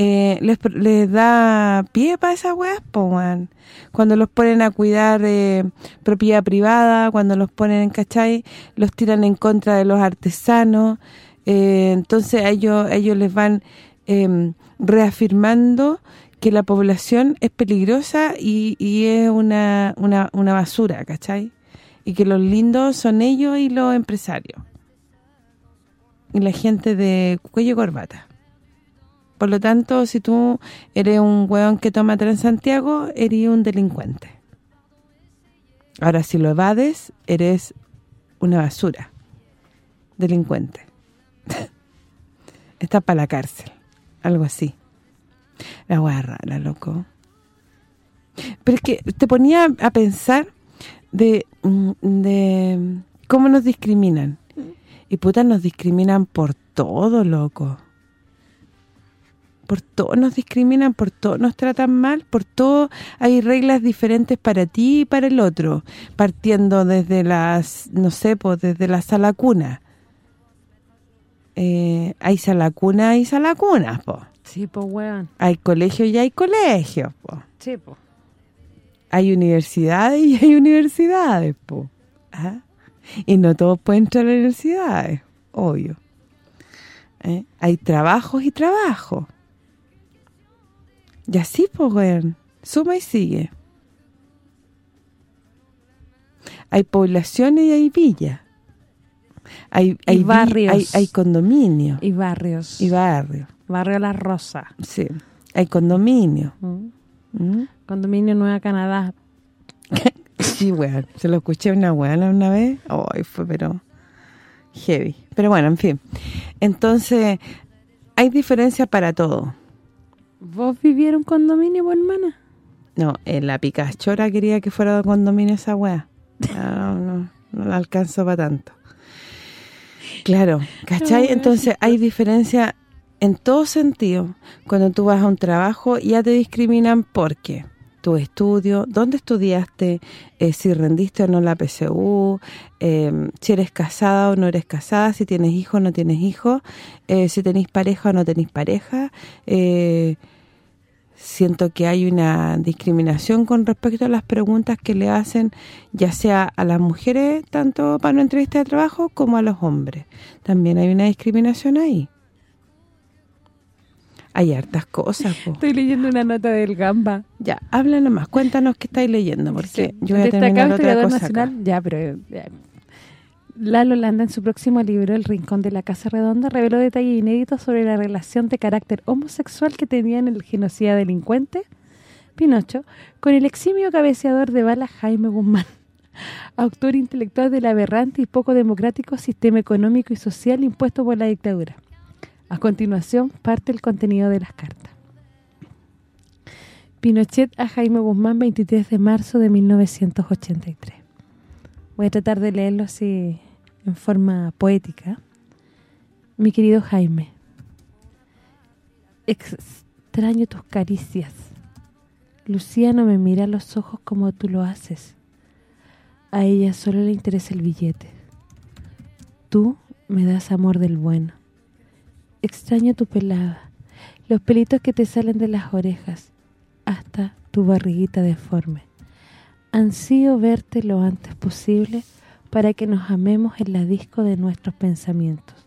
eh, les, da pie para esas weas, pues, Cuando los ponen a cuidar eh, propiedad privada, cuando los ponen, ¿cachai? Los tiran en contra de los artesanos. Eh, entonces ellos, ellos les van em, reafirmando que la población es peligrosa y, y es una, una, una basura, ¿cachai? Y que los lindos son ellos y los empresarios. Y la gente de cuello y corbata. Por lo tanto, si tú eres un hueón que toma Transantiago, eres un delincuente. Ahora, si lo evades, eres una basura. Delincuente. Está para la cárcel. Algo así. La hueá rara, loco. Pero es que te ponía a pensar de, mm, de cómo nos discriminan. Y puta, nos discriminan por todo, loco por todo nos discriminan, por todo nos tratan mal, por todo hay reglas diferentes para ti y para el otro, partiendo desde las, no sé, pues desde la sala cuna. Eh, hay sala cuna y sala cuna, po. Sí, pues, weón. Hay colegio y hay colegios, po. Sí, po. Hay universidades y hay universidades, po. ¿Ah? Y no todos pueden entrar a las universidades, obvio. ¿Eh? Hay trabajos y trabajos. Y así, pues, weón. Suma y sigue. Hay poblaciones y hay villas. Hay, hay barrios. Hay, hay condominios. Y barrios. Y barrios. Barrio La Rosa. Sí. Hay condominio. Mm. ¿Mm? Condominio Nueva Canadá. sí, weón. Se lo escuché a una weona una vez. Ay, fue pero heavy. Pero bueno, en fin. Entonces, hay diferencias para todo. ¿Vos vivieron condominio, hermana? No, en la picachora quería que fuera de condominio esa weá. No, no, no la alcanzo para tanto. Claro, ¿cachai? Entonces hay diferencia en todo sentido. Cuando tú vas a un trabajo ya te discriminan porque tu estudio, dónde estudiaste, eh, si rendiste o no la PSU, eh, si eres casada o no eres casada, si tienes hijo o no tienes hijo, eh, si tenés pareja o no tenés pareja. siento que hay una discriminación con respecto a las preguntas que le hacen ya sea a las mujeres, tanto para una entrevista de trabajo, como a los hombres. También hay una discriminación ahí. Hay hartas cosas, Estoy leyendo una nota del Gamba. Ya, habla nomás, cuéntanos qué estáis leyendo, porque yo voy a terminar otra cosa nacional, Ya, pero... Lalo Landa, en su próximo libro, El Rincón de la Casa Redonda, reveló detalles inéditos sobre la relación de carácter homosexual que tenía en el genocida delincuente, Pinocho, con el eximio cabeceador de bala Jaime Guzmán, autor intelectual del aberrante y poco democrático sistema económico y social impuesto por la dictadura. A continuación, parte el contenido de las cartas. Pinochet a Jaime Guzmán, 23 de marzo de 1983. Voy a tratar de leerlo así en forma poética. Mi querido Jaime, extraño tus caricias. Luciano me mira a los ojos como tú lo haces. A ella solo le interesa el billete. Tú me das amor del bueno. Extraño tu pelada, los pelitos que te salen de las orejas, hasta tu barriguita deforme. Ansío verte lo antes posible para que nos amemos en la disco de nuestros pensamientos.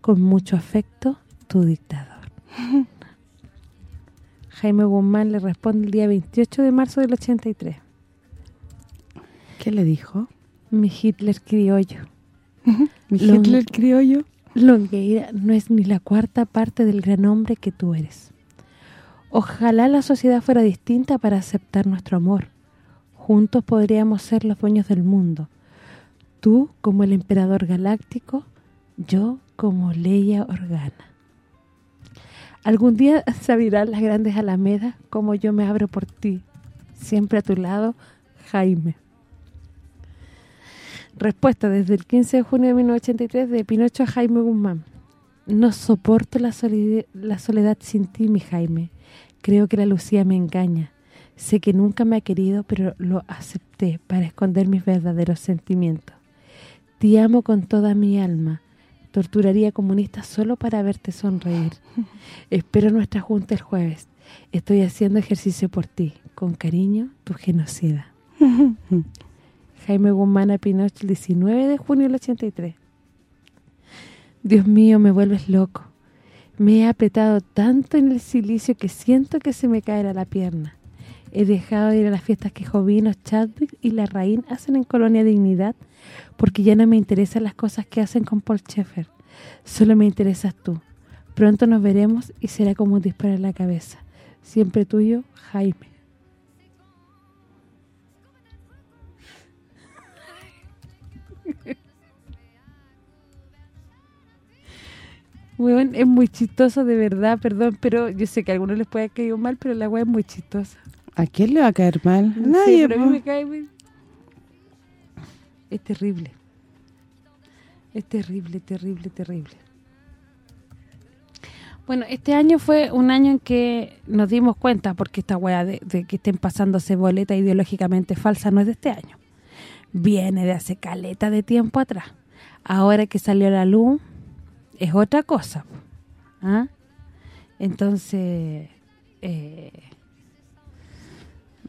Con mucho afecto, tu dictador. Jaime Guzmán le responde el día 28 de marzo del 83. ¿Qué le dijo? Mi Hitler criollo. ¿Mi Hitler criollo? Longueira no es ni la cuarta parte del gran hombre que tú eres. Ojalá la sociedad fuera distinta para aceptar nuestro amor. Juntos podríamos ser los dueños del mundo. Tú como el emperador galáctico, yo como Leia Organa. Algún día se las grandes alamedas como yo me abro por ti. Siempre a tu lado, Jaime. Respuesta desde el 15 de junio de 1983 de Pinocho a Jaime Guzmán. No soporto la, la soledad sin ti, mi Jaime. Creo que la Lucía me engaña. Sé que nunca me ha querido, pero lo acepté para esconder mis verdaderos sentimientos. Te amo con toda mi alma. Torturaría comunista solo para verte sonreír. Espero nuestra junta el jueves. Estoy haciendo ejercicio por ti. Con cariño, tu genocida. Jaime Guzmán a Pinochet, el 19 de junio del 83. Dios mío, me vuelves loco. Me he apretado tanto en el silicio que siento que se me caerá la pierna. He dejado de ir a las fiestas que Jovinos, Chadwick y Larraín hacen en Colonia Dignidad porque ya no me interesan las cosas que hacen con Paul Schaeffer. Solo me interesas tú. Pronto nos veremos y será como en la cabeza. Siempre tuyo, Jaime. Es muy chistoso de verdad, perdón, pero yo sé que a algunos les puede caer mal, pero la weá es muy chistosa. ¿A quién le va a caer mal? Nadie, pero a mí me cae muy... Es terrible. Es terrible, terrible, terrible. Bueno, este año fue un año en que nos dimos cuenta, porque esta weá de, de, que estén pasándose boleta ideológicamente falsa no es de este año. Viene de hace caleta de tiempo atrás. Ahora que salió la luz, es otra cosa. ¿ah? Entonces, eh,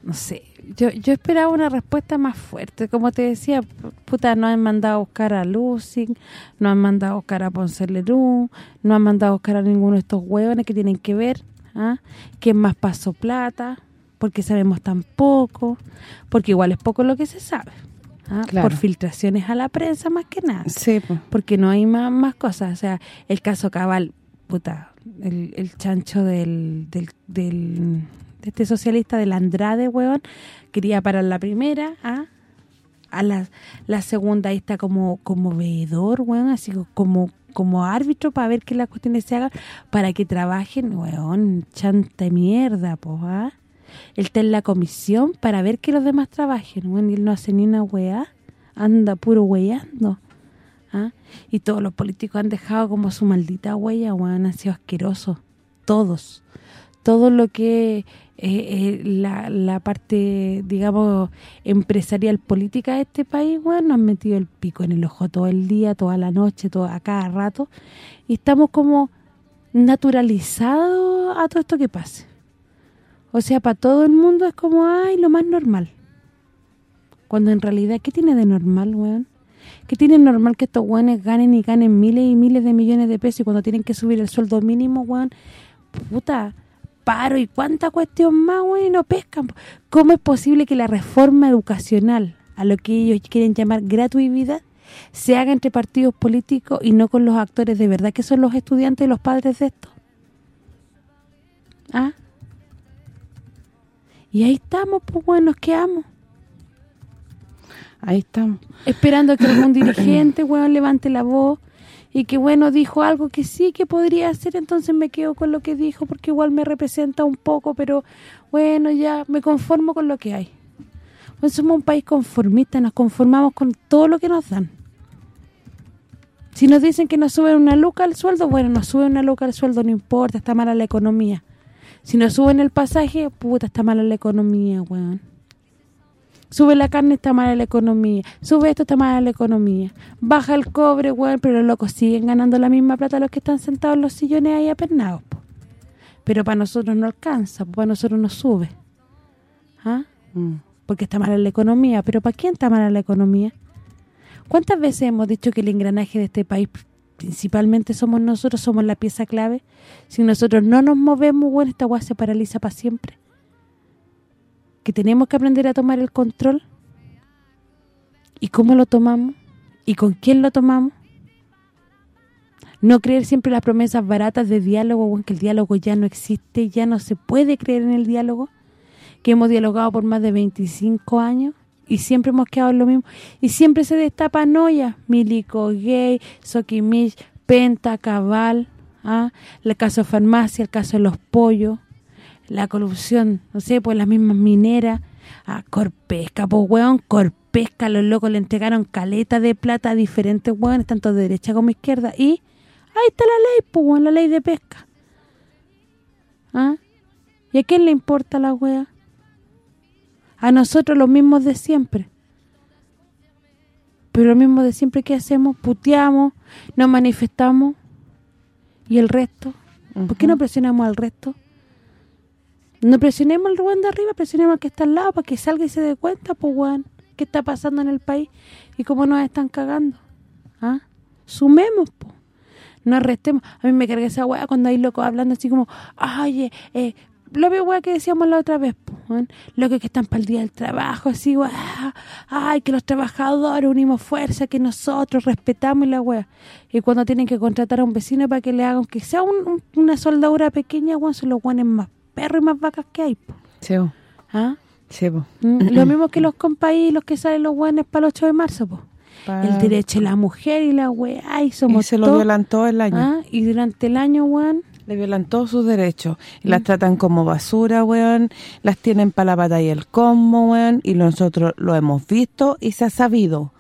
no sé, yo yo esperaba una respuesta más fuerte, como te decía, puta, no han mandado a buscar a Lucy, no han mandado a buscar a Ponce Lerú, no han mandado a buscar a ninguno de estos huevones que tienen que ver, ¿ah? ¿Quién más pasó plata? Porque sabemos tan poco, porque igual es poco lo que se sabe. ¿Ah? por filtraciones a la prensa más que nada. Sí, Porque no hay más, más cosas. O sea, el caso Cabal, puta, el, chancho del, del, del, de este socialista del Andrade, weón, quería parar la primera, ¿ah? a la, la segunda ahí está como como veedor, weón, así como como árbitro para ver que las cuestiones se hagan, para que trabajen, weón, chanta mierda, po, ¿ah? Él está en la comisión para ver que los demás trabajen, weón, y él no hace ni una weá, anda puro weyando, ¿ah? Y todos los políticos han dejado como su maldita huella, weón, han sido asquerosos, todos. Todo lo que eh, eh, la, la, parte, digamos, empresarial política de este país, bueno, nos han metido el pico en el ojo todo el día, toda la noche, todo a cada rato, y estamos como naturalizados a todo esto que pase. O sea, para todo el mundo es como, ay, lo más normal. Cuando en realidad, ¿qué tiene de normal, weón? ¿Qué tiene normal que estos weones ganen y ganen miles y miles de millones de pesos y cuando tienen que subir el sueldo mínimo, weón, puta, paro y cuánta cuestión más, güey, no pescan. ¿Cómo es posible que la reforma educacional, a lo que ellos quieren llamar gratuidad, se haga entre partidos políticos y no con los actores de verdad que son los estudiantes y los padres de esto? ¿Ah? Y ahí estamos, pues bueno, nos quedamos. Ahí estamos. Esperando que algún dirigente, weón, levante la voz y que bueno, dijo algo que sí que podría hacer, entonces me quedo con lo que dijo porque igual me representa un poco, pero bueno, ya me conformo con lo que hay. Pues somos un país conformista, nos conformamos con todo lo que nos dan. Si nos dicen que nos suben una luca al sueldo, bueno, nos suben una luca al sueldo, no importa, está mala la economía. Si nos suben el pasaje, puta, está mala la economía, weón. Sube la carne, está mala la economía. Sube esto, está mala la economía. Baja el cobre, weón, pero los locos siguen ganando la misma plata los que están sentados en los sillones ahí apernados, Pero para nosotros no alcanza, para nosotros no sube. ¿Ah? Mm. Porque está mala la economía. ¿Pero para quién está mala la economía? ¿Cuántas veces hemos dicho que el engranaje de este país principalmente somos nosotros, somos la pieza clave? Si nosotros no nos movemos, bueno, esta agua se paraliza para siempre. Que tenemos que aprender a tomar el control. Y cómo lo tomamos y con quién lo tomamos. No creer siempre las promesas baratas de diálogo, o que el diálogo ya no existe, ya no se puede creer en el diálogo, que hemos dialogado por más de 25 años y siempre hemos quedado en lo mismo. Y siempre se destapa noya, Milico Gay, Sokimich, Penta, Cabal, ¿ah? el caso farmacia, el caso de los pollos, la corrupción, no sé, pues las mismas mineras, a Corpesca, pues weón, Corpesca, los locos le entregaron caleta de plata a diferentes weones, tanto de derecha como izquierda, y ahí está la ley, pues la ley de pesca. ¿Ah? ¿Y a quién le importa la wea? A nosotros los mismos de siempre. Pero lo mismo de siempre que hacemos, puteamos, nos manifestamos, y el resto, ¿por qué no presionamos al resto? No presionemos al weón de arriba, presionemos al que está al lado para que salga y se dé cuenta, pues weón, qué está pasando en el país y cómo nos están cagando. ¿Ah? Sumemos, pues. No arrestemos. A mí me carga esa weá cuando hay locos hablando así como, ay, eh, lo veo weá que decíamos la otra vez, locos que están para el día del trabajo, así, weá, ay, que los trabajadores unimos fuerza, que nosotros respetamos la weá. Y cuando tienen que contratar a un vecino para que le hagan, que sea una soldadura pequeña, weón, son los weones más perros y más vacas que hay. Sí. ¿Ah? Sí, mm, Lo mismo que los compaís, los que salen los buenos para el 8 de marzo, pues. El derecho de la mujer y la weá, y somos Y se lo violan todo el año. ¿Ah? Y durante el año, weón... Le violan todos sus derechos. Y las mm. tratan como basura, weón. Las tienen para la batalla el combo, weón. Y nosotros lo hemos visto y se ha sabido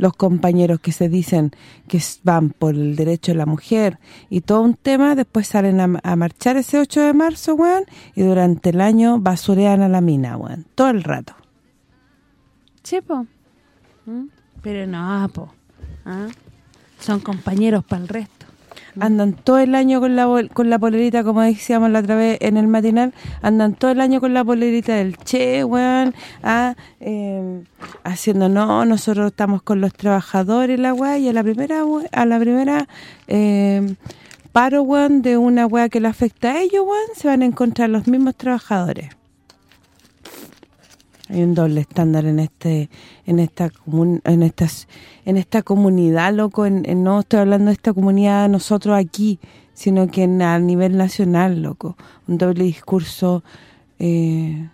los compañeros que se dicen que van por el derecho de la mujer y todo un tema, después salen a, marchar ese 8 de marzo, weón, y durante el año basurean a la mina, weón, todo el rato. Sí, po. ¿Mm? Pero no, po. ¿Ah? Son compañeros para el resto andan todo el año con la con la polerita, como decíamos la otra vez en el matinal, andan todo el año con la polerita del Che, weón, ah, em, haciendo, no, nosotros estamos con los trabajadores, la weá, y a la primera, a la primera eh, paro, weón, de una weá que le afecta a ellos, weón, se van a encontrar los mismos trabajadores. Hay un doble estándar en este en esta en estas en esta comunidad, loco, en, no estoy hablando de esta comunidad nosotros aquí, sino que a nivel nacional, loco. Un doble discurso eh,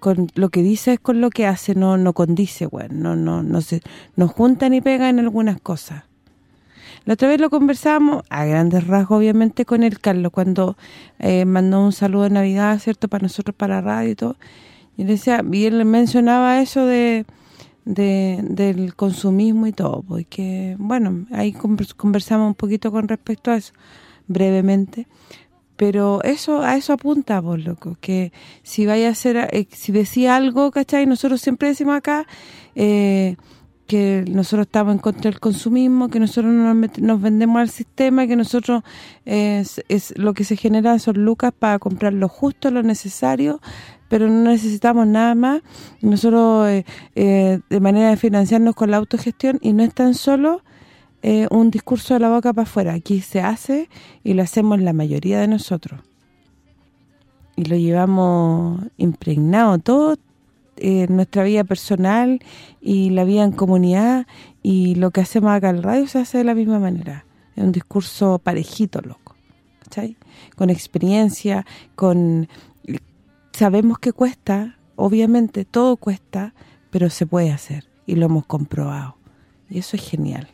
con lo que dice es con lo que hace, no no condice, güey. No no no se nos juntan y pegan en algunas cosas. La otra vez lo conversábamos, a grandes rasgos obviamente, con el Carlos, cuando eh, mandó un saludo de Navidad, ¿cierto?, para nosotros, para radio y todo. Y, decía, y él mencionaba eso de, del consumismo y todo, porque, bueno, ahí conversamos un poquito con respecto a eso, brevemente. Pero eso a eso apunta, por loco, que si vaya a ser, eh, si decía algo, ¿cachai? Nosotros siempre decimos acá, eh, que nosotros estamos en contra del consumismo, que nosotros nos, vendemos al sistema, que nosotros es, lo que se genera son lucas para comprar lo justo, lo necesario, pero no necesitamos nada más. Nosotros, eh, eh, de manera de financiarnos con la autogestión, y no es tan solo eh, un discurso de la boca para afuera. Aquí se hace y lo hacemos la mayoría de nosotros. Y lo llevamos impregnado todo eh, nuestra vida personal y la vida en comunidad y lo que hacemos acá en el radio se hace de la misma manera. Es un discurso parejito, loco. ¿Cachai? Con experiencia, con... Sabemos que cuesta, obviamente todo cuesta, pero se puede hacer y lo hemos comprobado. Y eso es genial.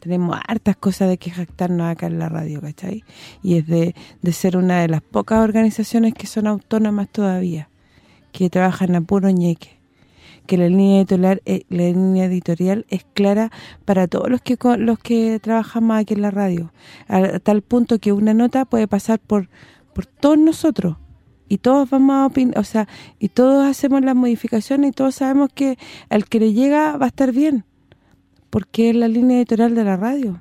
Tenemos hartas cosas de que jactarnos acá en la radio, ¿cachai? Y es de, de ser una de las pocas organizaciones que son autónomas todavía que trabajan a puro ñeque que la línea editorial eh, es clara para todos los que los que trabajamos aquí en la radio a, tal punto que una nota puede pasar por por todos nosotros y todos vamos a opinar, o sea, y todos hacemos las modificaciones y todos sabemos que al que le llega va a estar bien, porque es la línea editorial de la radio.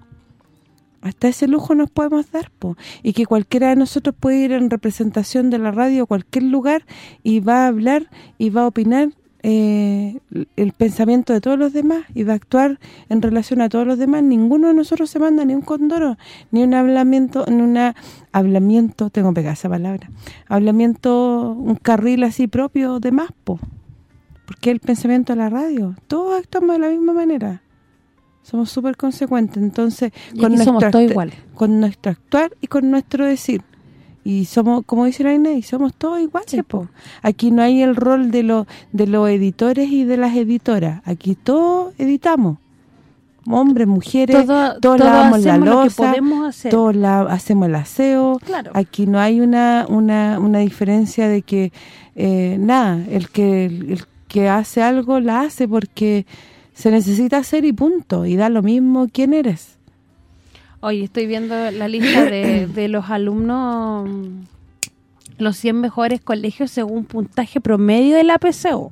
Hasta ese lujo nos podemos dar, po. y que cualquiera de nosotros puede ir en representación de la radio a cualquier lugar y va a hablar y va a opinar eh, el pensamiento de todos los demás y va a actuar en relación a todos los demás. Ninguno de nosotros se manda ni un condoro, ni un hablamiento, ni una hablamiento, tengo pegada esa palabra, hablamiento, un carril así propio de más, po. porque el pensamiento de la radio, todos actuamos de la misma manera. Somos súper consecuentes, entonces con nuestro con nuestro actuar y con nuestro decir. Y somos, como dice la Inés, somos todos iguales, Aquí no hay el rol de los de los editores y de las editoras. Aquí todos editamos. Hombres, mujeres, todos lavamos la losa, todos la, hacemos el aseo. Aquí no hay una, una, una diferencia de que, eh, nada, el que el que hace algo la hace porque se necesita hacer y punto, y da lo mismo quién eres. Oye, estoy viendo la lista de, los alumnos, los 100 mejores colegios según puntaje promedio de la PCO.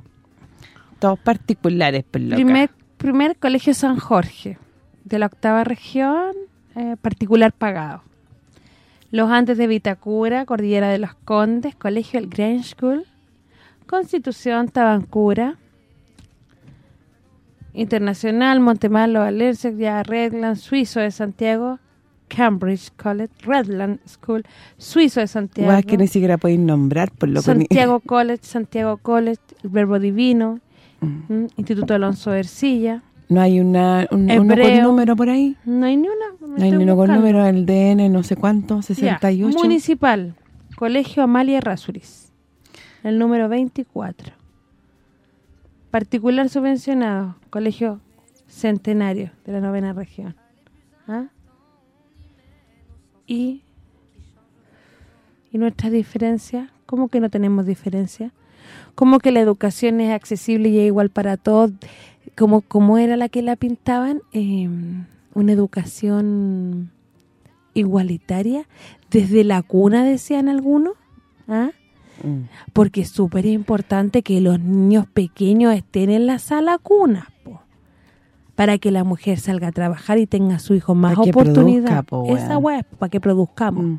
Todos particulares, pues, Primer, primer colegio San Jorge, de la octava región, eh, particular pagado. Los antes de Vitacura, Cordillera de los Condes, Colegio El Grange School, Constitución Tabancura, Internacional, Montemalo, Valencia, Redland, Suizo de Santiago, Cambridge College, Redland School, Suizo de Santiago. que ni siquiera podéis nombrar por lo Santiago College, Santiago College, el Verbo Divino, mm. Instituto Alonso Ercilla. ¿No hay una, un, uno con número por ahí? No hay ni una. No hay ni uno con número, el DN no sé cuánto, 68. municipal, Colegio Amalia Rasuris, el número 24. Particular subvencionado, Colegio Centenario de la Novena Región. ¿Ah? Y, y nuestra diferencia, ¿cómo que no tenemos diferencia? ¿Cómo que la educación es accesible y es igual para todos? como como era la que la pintaban? Em, una educación igualitaria desde la cuna, decían algunos. ¿Ah? Mm. Porque es súper importante que los niños pequeños estén en la sala cuna, para que la mujer salga a trabajar y tenga a su hijo más oportunidad. Esa web para que produzcamos. Mm.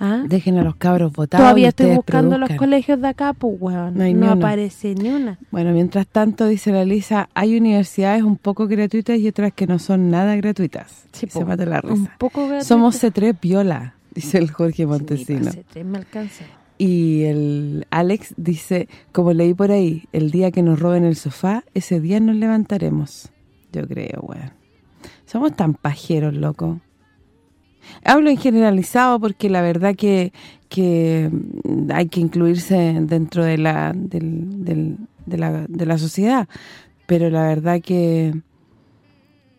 ¿Ah? Dejen a los cabros votados Todavía estoy buscando los colegios de acá, pues, No, aparece ni una. Bueno, mientras tanto, dice la Lisa, hay universidades un poco gratuitas y otras que no son nada gratuitas. Sí, se mata la risa. Un poco Somos C3 Viola, dice el Jorge Montesino. Sí, C3 me alcanza. Y el Alex dice, como leí por ahí, el día que nos roben el sofá, ese día nos levantaremos. Yo creo, weón. Somos tan pajeros, loco. Hablo en generalizado porque la verdad que, que hay que incluirse dentro de la, del, de, la, de la sociedad. Pero la verdad que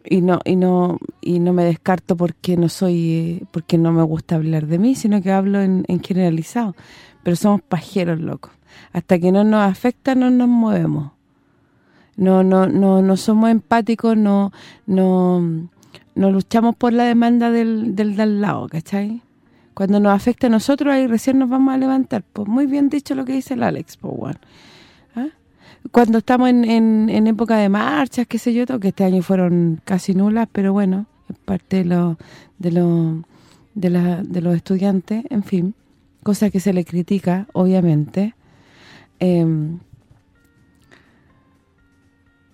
y no y no y no me descarto porque no soy porque no me gusta hablar de mí sino que hablo en generalizado pero somos pajeros locos hasta que no nos afecta no nos movemos. No no no no somos empáticos no no no luchamos por la demanda del del, del lado ¿cachai? cuando nos afecta a nosotros ahí recién nos vamos a levantar. Pues muy bien dicho lo que dice el Alex pues bueno cuando estamos en, en, época de marchas, qué sé yo, que este año fueron casi nulas, pero bueno, es parte de lo, de lo, de, la, de los estudiantes, en fin, cosa que se le critica, obviamente, em,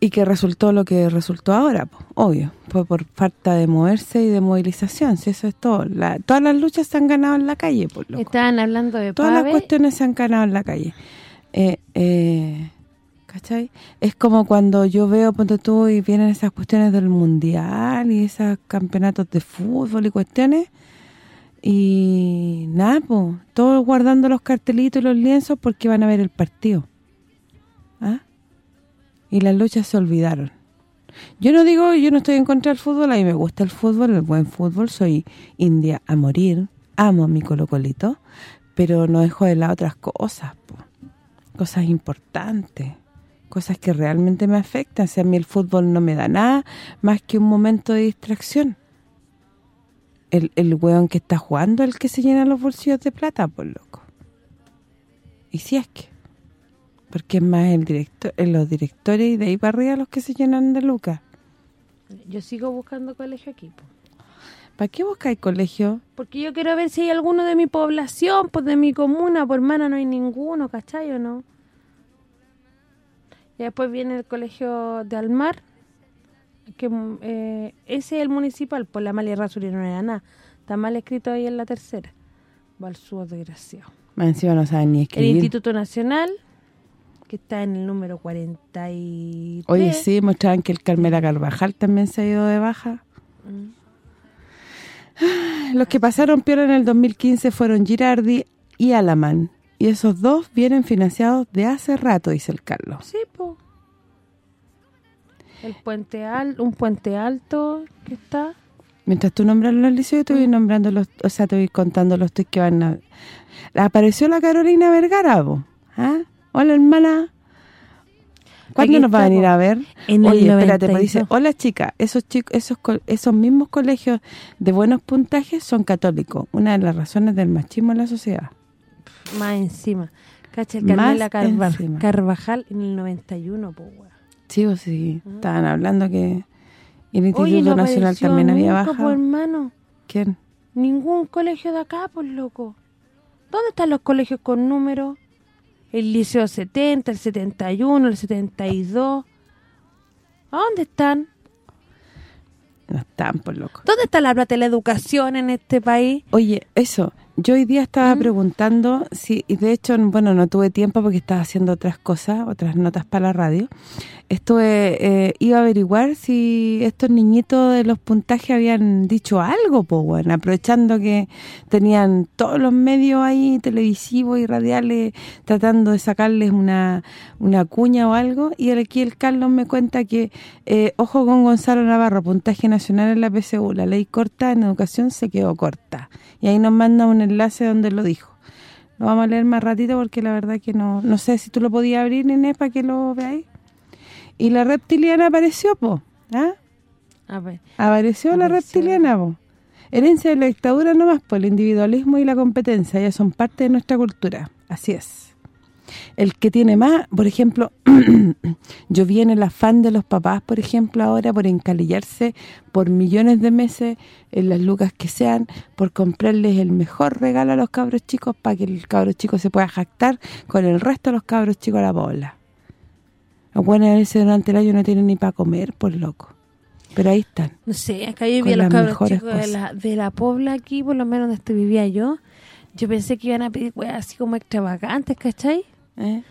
y que resultó lo que resultó ahora, obvio, fue por falta de moverse y de movilización, si eso es todo. todas las luchas se han ganado en la calle, por lo Estaban hablando de Todas las cuestiones se han ganado en la calle. Eh, eh, ¿cachai? Es como cuando yo veo, ponte tú, y vienen esas cuestiones del mundial y esos campeonatos de fútbol y cuestiones, y nada, pues, todos guardando los cartelitos y los lienzos porque van a ver el partido. ¿Ah? Y las luchas se olvidaron. Yo no digo, yo no estoy en contra del fútbol, a mí me gusta el fútbol, el buen fútbol, soy india a morir, amo mi colocolito, pero no dejo de lado otras cosas, cosas importantes cosas que realmente me afectan. O sea, a mí el fútbol no me da nada más que un momento de distracción. El, el weón que está jugando el que se llena los bolsillos de plata, por pues, loco. Y si es que. Porque es más el director, los directores y de ahí para arriba los que se llenan de lucas. Yo sigo buscando colegio aquí, ¿Para qué buscáis colegio? Porque yo quiero ver si hay alguno de mi población, pues de mi comuna, por hermana no hay ninguno, ¿cachai o no? Y después viene el colegio de Almar, que eh, ese es el municipal, por la Malia Rasuri no era nada. Está mal escrito ahí en la tercera. Balsúa desgraciado. Encima no saben ni escribir. El Instituto Nacional, que está en el número 43. Oye, sí, mostraban que el Carmela Carvajal también se ha ido de baja. Mm. Los que pasaron peor en el 2015 fueron Girardi y Alamán. Y esos dos vienen financiados de hace rato, dice el Carlos. Sí, po. El puente alto, un puente alto que está. Mientras tú nombras los liceos, estoy mm. nombrando los, o sea, estoy contando los que van a... Apareció la Carolina Vergara, ¿ah? Hola, hermana. ¿Cuándo nos va a venir a ver? En Oye, espérate, me dice, hola chica, esos chicos, esos esos mismos colegios de buenos puntajes son católicos, una de las razones del machismo en la sociedad más encima. Cacha, el Carmela Carvajal en el 91, pues, Sí, o sí. Ah. Estaban hablando que el Instituto Nacional también había bajado. hermano. ¿Quién? Ningún colegio de acá, pues, loco. ¿Dónde están los colegios con números? El Liceo 70, el 71, el 72. ¿A dónde están? No están, pues, loco. ¿Dónde está la plata de la educación en este país? Oye, eso, yo hoy día estaba preguntando, si y de hecho, bueno, no tuve tiempo porque estaba haciendo otras cosas, otras notas para la radio. Estuve, eh, iba a averiguar si estos niñitos de los puntajes habían dicho algo, pues bueno, aprovechando que tenían todos los medios ahí, televisivos y radiales, tratando de sacarles una, una cuña o algo. Y aquí el Carlos me cuenta que, eh, ojo con Gonzalo Navarro, puntaje nacional en la PSU, la ley corta en educación se quedó corta. Y ahí nos manda un enlace donde lo dijo. Lo vamos a leer más ratito porque la verdad que no no sé si tú lo podías abrir, Inés, para que lo veáis. Y la reptiliana apareció, po. ¿ah? A ver. Apareció, la reptiliana, po. Herencia de la dictadura nomás, por el individualismo y la competencia, ya son parte de nuestra cultura. Así es el que tiene más, por ejemplo, yo vi en el afán de los papás, por ejemplo, ahora por encalillarse por millones de meses en las lucas que sean, por comprarles el mejor regalo a los cabros chicos para que el cabro chico se pueda jactar con el resto de los cabros chicos a la bola. Los buenos a veces durante el año no tienen ni para comer, por loco. Pero ahí están. No sé, acá yo vi a los cabros chicos de la, de la Pobla aquí, por lo menos donde vivía yo. Yo pensé que iban a pedir así como extravagantes, ¿cachai? ¿Eh?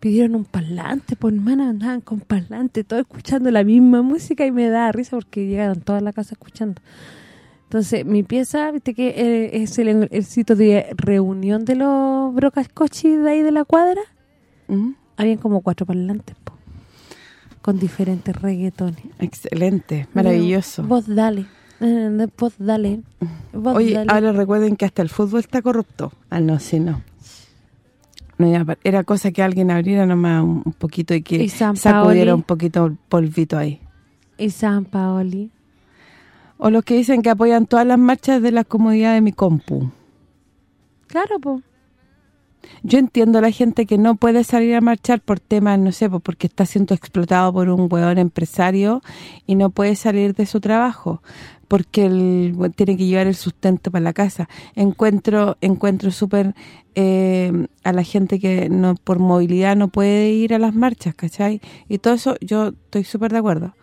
Pidieron un parlante, pues hermana, andaban con parlante, todos escuchando la misma música y me da risa porque llegaron toda la casa escuchando. Entonces, mi pieza, viste que eh, es el, sitio de reunión de los brocas cochis de ahí de la cuadra. ¿Mm? Habían como cuatro parlantes, con diferentes reggaetones. Excelente, maravilloso. Vos dale, eh, vos dale. Vos Oye, dale. ahora recuerden que hasta el fútbol está corrupto. Ah, no, sí, no. Era cosa que alguien abriera nomás un, un poquito y que Y sacudiera Paoli. un poquito el polvito ahí. Y San Paoli. O los que dicen que apoyan todas las marchas de la comodidad de mi compu. Claro, po. Yo entiendo a la gente que no puede salir a marchar por temas, no sé, porque está siendo explotado por un hueón empresario y no puede salir de su trabajo porque bueno, tiene que llevar el sustento para la casa. Encuentro encuentro súper eh, a la gente que no por movilidad no puede ir a las marchas, ¿cachai? Y todo eso yo estoy súper de acuerdo.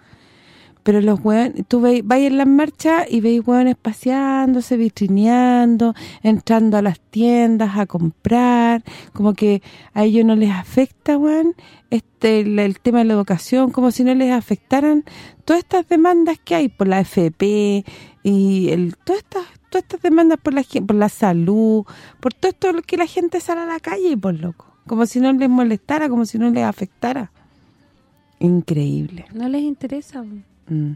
Pero los hueones, tú vais en las marchas y veis hueones paseándose, vitrineando, entrando a las tiendas a comprar, como que a ellos no les afecta, weón, este el, tema de la educación, como si no les afectaran todas estas demandas que hay por la FP y el todas estas todas estas demandas por la por la salud, por todo esto que la gente sale a la calle, por loco, como si no les molestara, como si no les afectara. Increíble. No les interesa. Mm.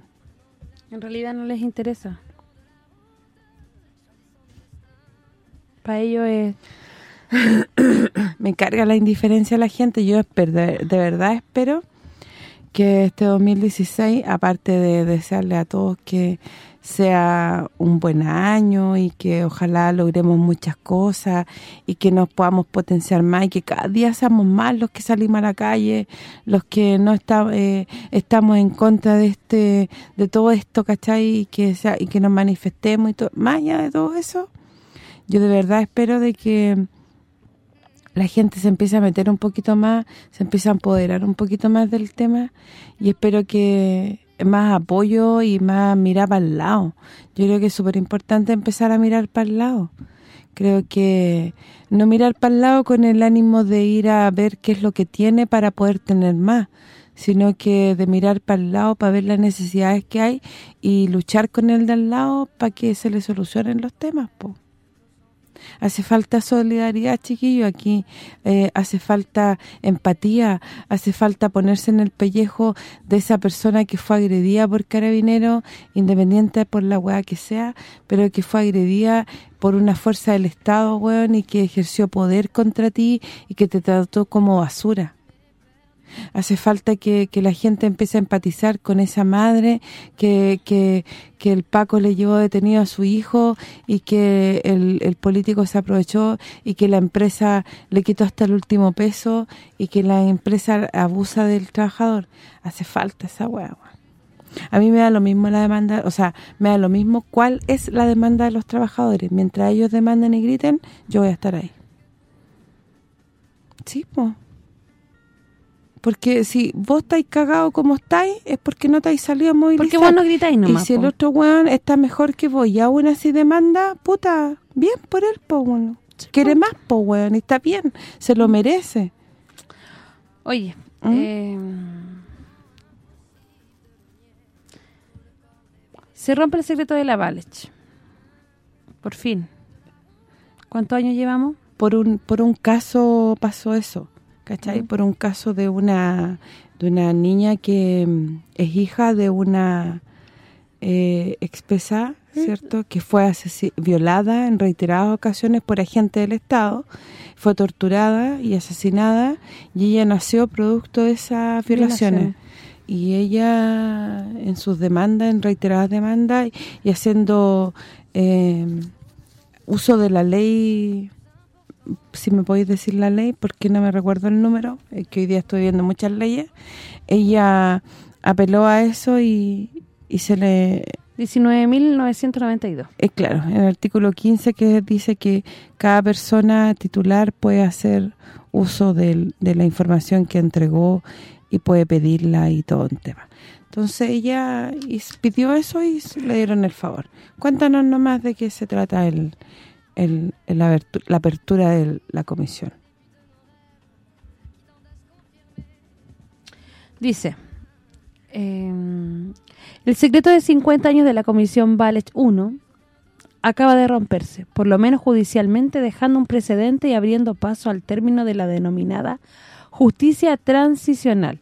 En realidad no les interesa. Para ellos es... me carga la indiferencia de la gente. Yo espero, de, de verdad espero que este 2016, aparte de desearle a todos que sea un buen año y que ojalá logremos muchas cosas y que nos podamos potenciar más y que cada día seamos más los que salimos a la calle, los que no está, eh, estamos en contra de este de todo esto, ¿cachai? Y que, sea, y que nos manifestemos y todo. Más allá de todo eso, yo de verdad espero de que la gente se empiece a meter un poquito más, se empiece a empoderar un poquito más del tema y espero que más apoyo y más mirar para el lado. Yo creo que es súper importante empezar a mirar para el lado. Creo que no mirar para el lado con el ánimo de ir a ver qué es lo que tiene para poder tener más, sino que de mirar para el lado para ver las necesidades que hay y luchar con el de al lado para que se le solucionen los temas. Hace falta solidaridad, chiquillo, aquí eh, hace falta empatía, hace falta ponerse en el pellejo de esa persona que fue agredida por carabinero, independiente por la weá que sea, pero que fue agredida por una fuerza del Estado, weón, y que ejerció poder contra ti y que te trató como basura. Hace falta que, que la gente empiece a empatizar con esa madre que, que, que el Paco le llevó detenido a su hijo y que el, el político se aprovechó y que la empresa le quitó hasta el último peso y que la empresa abusa del trabajador. Hace falta esa hueá. A mí me da lo mismo la demanda, o sea, me da lo mismo cuál es la demanda de los trabajadores. Mientras ellos demanden y griten, yo voy a estar ahí. Sí, pues. Porque si vos estáis cagados como estáis, es porque no estáis salido a movilizar. Porque vos no gritáis nomás, Y si el otro weón está mejor que vos y aún así demanda, puta, bien por él, po, bueno. Quiere más, po, weón, y está bien, se lo merece. Oye, ¿Mm? eh, se rompe el secreto de la Valech. Por fin. ¿Cuántos años llevamos? Por un por un caso pasó eso, ¿cachai? Por un caso de una de una niña que mm, es hija de una eh, expresa, ¿cierto? Que fue violada en reiteradas ocasiones por agentes del Estado, fue torturada y asesinada y ella nació producto de esas violaciones. Violaciones. Y ella en sus demandas, en reiteradas demandas y haciendo eh, uso de la ley si me podéis decir la ley, porque no me recuerdo el número, es que hoy día estoy viendo muchas leyes, ella apeló a eso y, y se le 19.992. eh, claro, en el artículo 15 que dice que cada persona titular puede hacer uso de la información que entregó y puede pedirla y todo un tema. Entonces ella pidió eso y le dieron el favor. Cuéntanos nomás de qué se trata el, el, la apertura de la comisión. Dice, eh, el secreto de 50 años de la Comisión Valech 1 acaba de romperse, por lo menos judicialmente, dejando un precedente y abriendo paso al término de la denominada justicia transicional,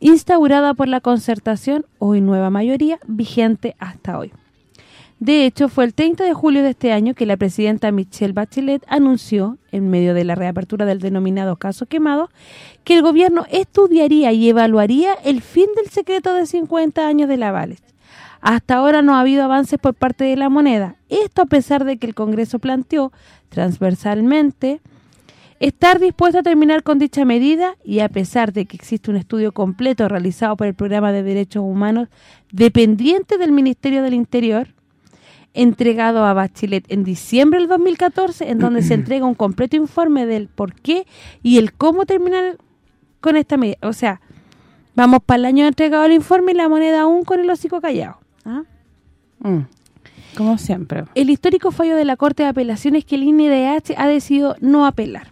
instaurada por la concertación, hoy nueva mayoría, vigente hasta hoy. De hecho, fue el 30 de julio de este año que la presidenta Michelle Bachelet anunció, en medio de la reapertura del denominado caso quemado, que el gobierno estudiaría y evaluaría el fin del secreto de 50 años de la Vales. Hasta ahora no ha habido avances por parte de la moneda. Esto a pesar de que el Congreso planteó transversalmente estar dispuesto a terminar con dicha medida y a pesar de que existe un estudio completo realizado por el Programa de Derechos Humanos dependiente del Ministerio del Interior, entregado a Bachelet en diciembre del 2014, en donde se entrega un completo informe del por qué y el cómo terminar con esta medida. O sea, vamos para el año entregado el informe y la moneda aún con el hocico callado. ¿ah? Mm. Como siempre. El histórico fallo de la Corte de Apelaciones que el INDH ha decidido no apelar.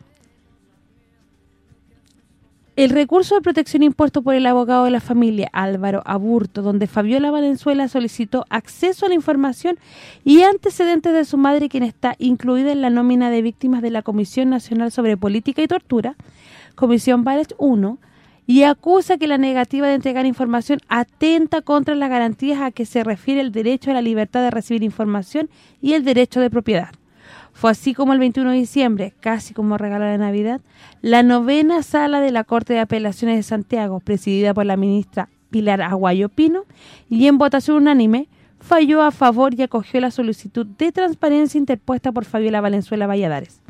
El recurso de protección impuesto por el abogado de la familia Álvaro Aburto, donde Fabiola Valenzuela solicitó acceso a la información y antecedentes de su madre, quien está incluida en la nómina de víctimas de la Comisión Nacional sobre Política y Tortura, Comisión Vales 1, y acusa que la negativa de entregar información atenta contra las garantías a que se refiere el derecho a la libertad de recibir información y el derecho de propiedad. Fue así como el 21 de diciembre, casi como regalo de Navidad, la novena sala de la Corte de Apelaciones de Santiago, presidida por la ministra Pilar Aguayo Pino, y en votación unánime, falló a favor y acogió la solicitud de transparencia interpuesta por Fabiola Valenzuela Valladares,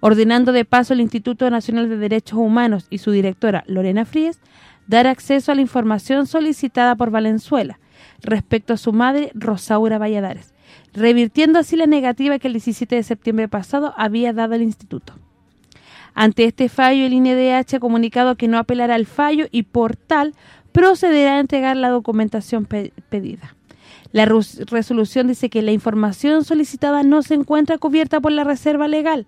ordenando de paso al Instituto Nacional de Derechos Humanos y su directora, Lorena Fríes, dar acceso a la información solicitada por Valenzuela respecto a su madre, Rosaura Valladares, revirtiendo así la negativa que el 17 de septiembre pasado había dado el instituto. Ante este fallo, el INDH ha comunicado que no apelará al fallo y, por tal, procederá a entregar la documentación pedida. La resolución dice que la información solicitada no se encuentra cubierta por la reserva legal,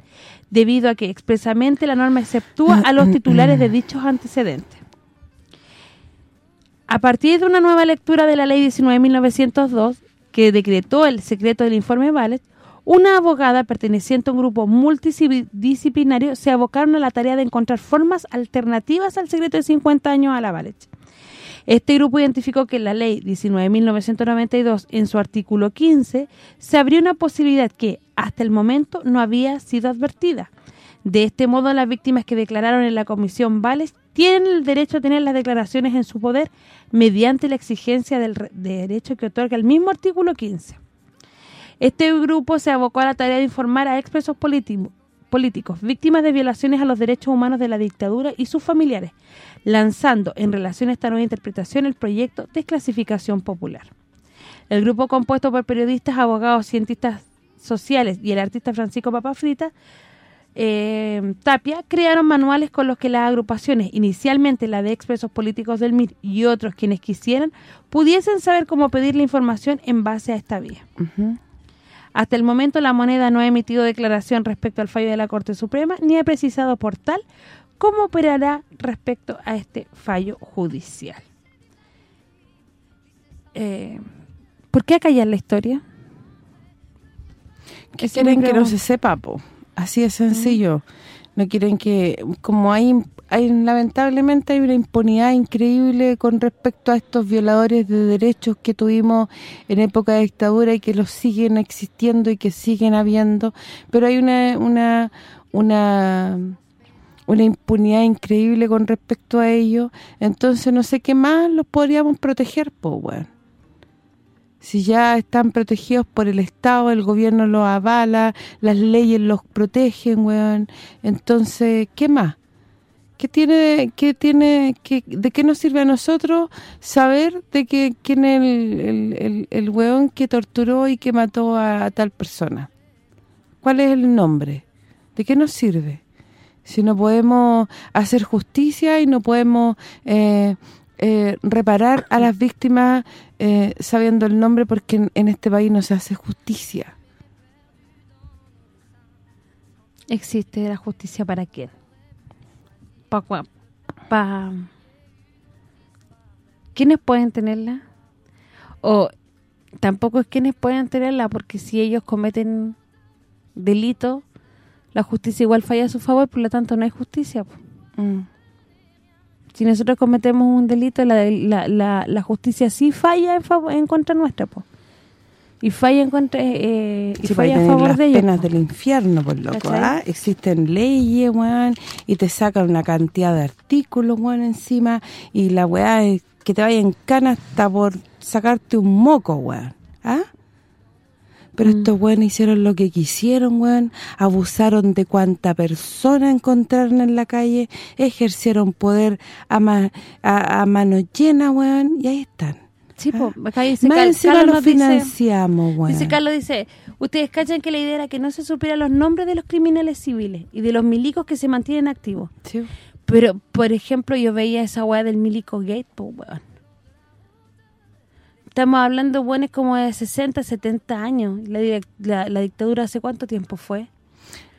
debido a que expresamente la norma exceptúa a los titulares de dichos antecedentes. A partir de una nueva lectura de la Ley 19.902, que decretó el secreto del informe Vallet, una abogada perteneciente a un grupo multidisciplinario se abocaron a la tarea de encontrar formas alternativas al secreto de 50 años a la Vallet. Este grupo identificó que la ley 19.992, en su artículo 15, se abrió una posibilidad que, hasta el momento, no había sido advertida. De este modo, las víctimas que declararon en la Comisión Vales tienen el derecho a tener las declaraciones en su poder mediante la exigencia del derecho que otorga el mismo artículo 15. Este grupo se abocó a la tarea de informar a expresos políticos, víctimas de violaciones a los derechos humanos de la dictadura y sus familiares, lanzando en relación a esta nueva interpretación el proyecto Desclasificación Popular. El grupo compuesto por periodistas, abogados, cientistas sociales y el artista Francisco Papafrita eh, Tapia crearon manuales con los que las agrupaciones, inicialmente la de expresos políticos del MIR y otros quienes quisieran, pudiesen saber cómo pedir la información en base a esta vía. Hasta el momento la moneda no ha emitido declaración respecto al fallo de la Corte Suprema ni ha precisado por tal cómo operará respecto a este fallo judicial. Eh, ¿Por qué acallar la historia? ¿Qué quieren que no se sepa, po? Así de sencillo. No quieren que, como hay, hay lamentablemente hay una impunidad increíble con respecto a estos violadores de derechos que tuvimos en época de dictadura y que los siguen existiendo y que siguen habiendo, pero hay una una una una impunidad increíble con respecto a ellos, entonces no sé qué más los podríamos proteger, pues bueno si ya están protegidos por el Estado, el gobierno los avala, las leyes los protegen, weón. Entonces, ¿qué más? ¿Qué tiene qué tiene qué, de qué nos sirve a nosotros saber de que quién es el, el, el, weón que torturó y que mató a, tal persona? ¿Cuál es el nombre? ¿De qué nos sirve? Si no podemos hacer justicia y no podemos eh, eh, reparar a las víctimas eh, sabiendo el nombre porque en, este país no se hace justicia. ¿Existe la justicia para quién? ¿Para pa, ¿Quiénes pueden tenerla? O tampoco es quienes pueden tenerla porque si ellos cometen delito, la justicia igual falla a su favor, por lo tanto no hay justicia. Mm. Si nosotros cometemos un delito, la, la, la, la justicia sí falla en, favor, en contra nuestra, po. Y falla en contra eh, y Sí, falla a favor las de ellos. penas po. del infierno, por loco. ¿ah? Existen leyes, weón, y te sacan una cantidad de artículos, weón, encima, y la weá es que te vaya en cana hasta por sacarte un moco, weón, ¿ah? Pero Mm. estos weones hicieron lo que quisieron, weón, abusaron de cuanta persona encontraron en la calle, ejercieron poder a, ma- a, a mano llena, weón, y ahí están. Sí, po. Acá dice Más Cal- encima Carlos los nos dice- financiamos, weón. Dice Carlos, dice, ustedes cachan que la idea era que no se supieran los nombres de los criminales civiles y de los milicos que se mantienen activos. Sí. Pero, por ejemplo, yo veía esa weá del milico gate, pues weón. Estamos hablando buenos como de 60, 70 años. La, la, la dictadura hace cuánto tiempo fue?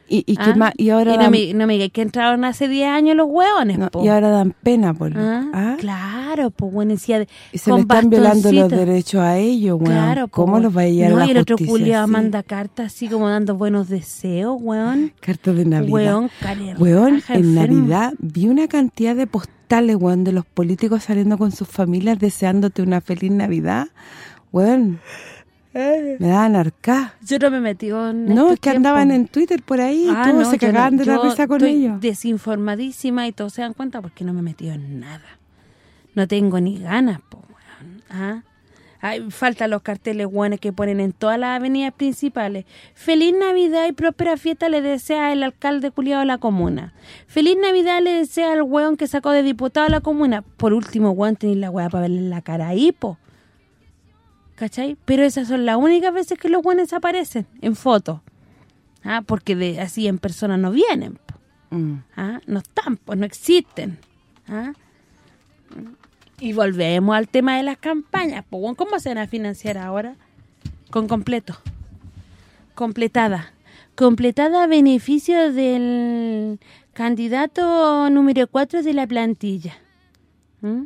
Y, y, ¿Ah? que más, y ahora no, dan- me, no me digas que entraron hace 10 años los hueones, No, po. y ahora dan pena por Ah, ¿ah? Claro, pues bueno, decía de- Y se le están violando los derechos a ellos, weón. Claro, po, ¿Cómo weón. los va a llevar no, a la y el otro culiao así? manda cartas así como dando buenos deseos, weón. Cartas de Navidad. Weón, care Weón, raja, en enfermo. Navidad vi una cantidad de postales, weón, de los políticos saliendo con sus familias deseándote una feliz Navidad. Weón, me daban arcá. Yo no me metí en No, es que andaban en Twitter por ahí y Ah, todos no, se no. cagaban de la risa con estoy ellos. desinformadísima y todos se dan cuenta porque no me he metido en nada. No tengo ni ganas, po, weón. ¿Ah? Ay, faltan los carteles weones que ponen en todas las avenidas principales. Feliz Navidad y próspera fiesta le desea el alcalde culiado de la comuna. Feliz Navidad le desea al weón que sacó de diputado a la comuna. Por último, weón, tenéis la weá para verle la cara ahí, po. ¿Cachai? Pero esas son las únicas veces que los weones aparecen en fotos. Ah, porque de así en persona no vienen. Mm. ¿Ah? No están, pues no existen. ¿Ah? Y volvemos al tema de las campañas. Pues, ¿Cómo se van a financiar ahora? Con completo. Completada. Completada a beneficio del candidato número 4 de la plantilla. ¿Mm?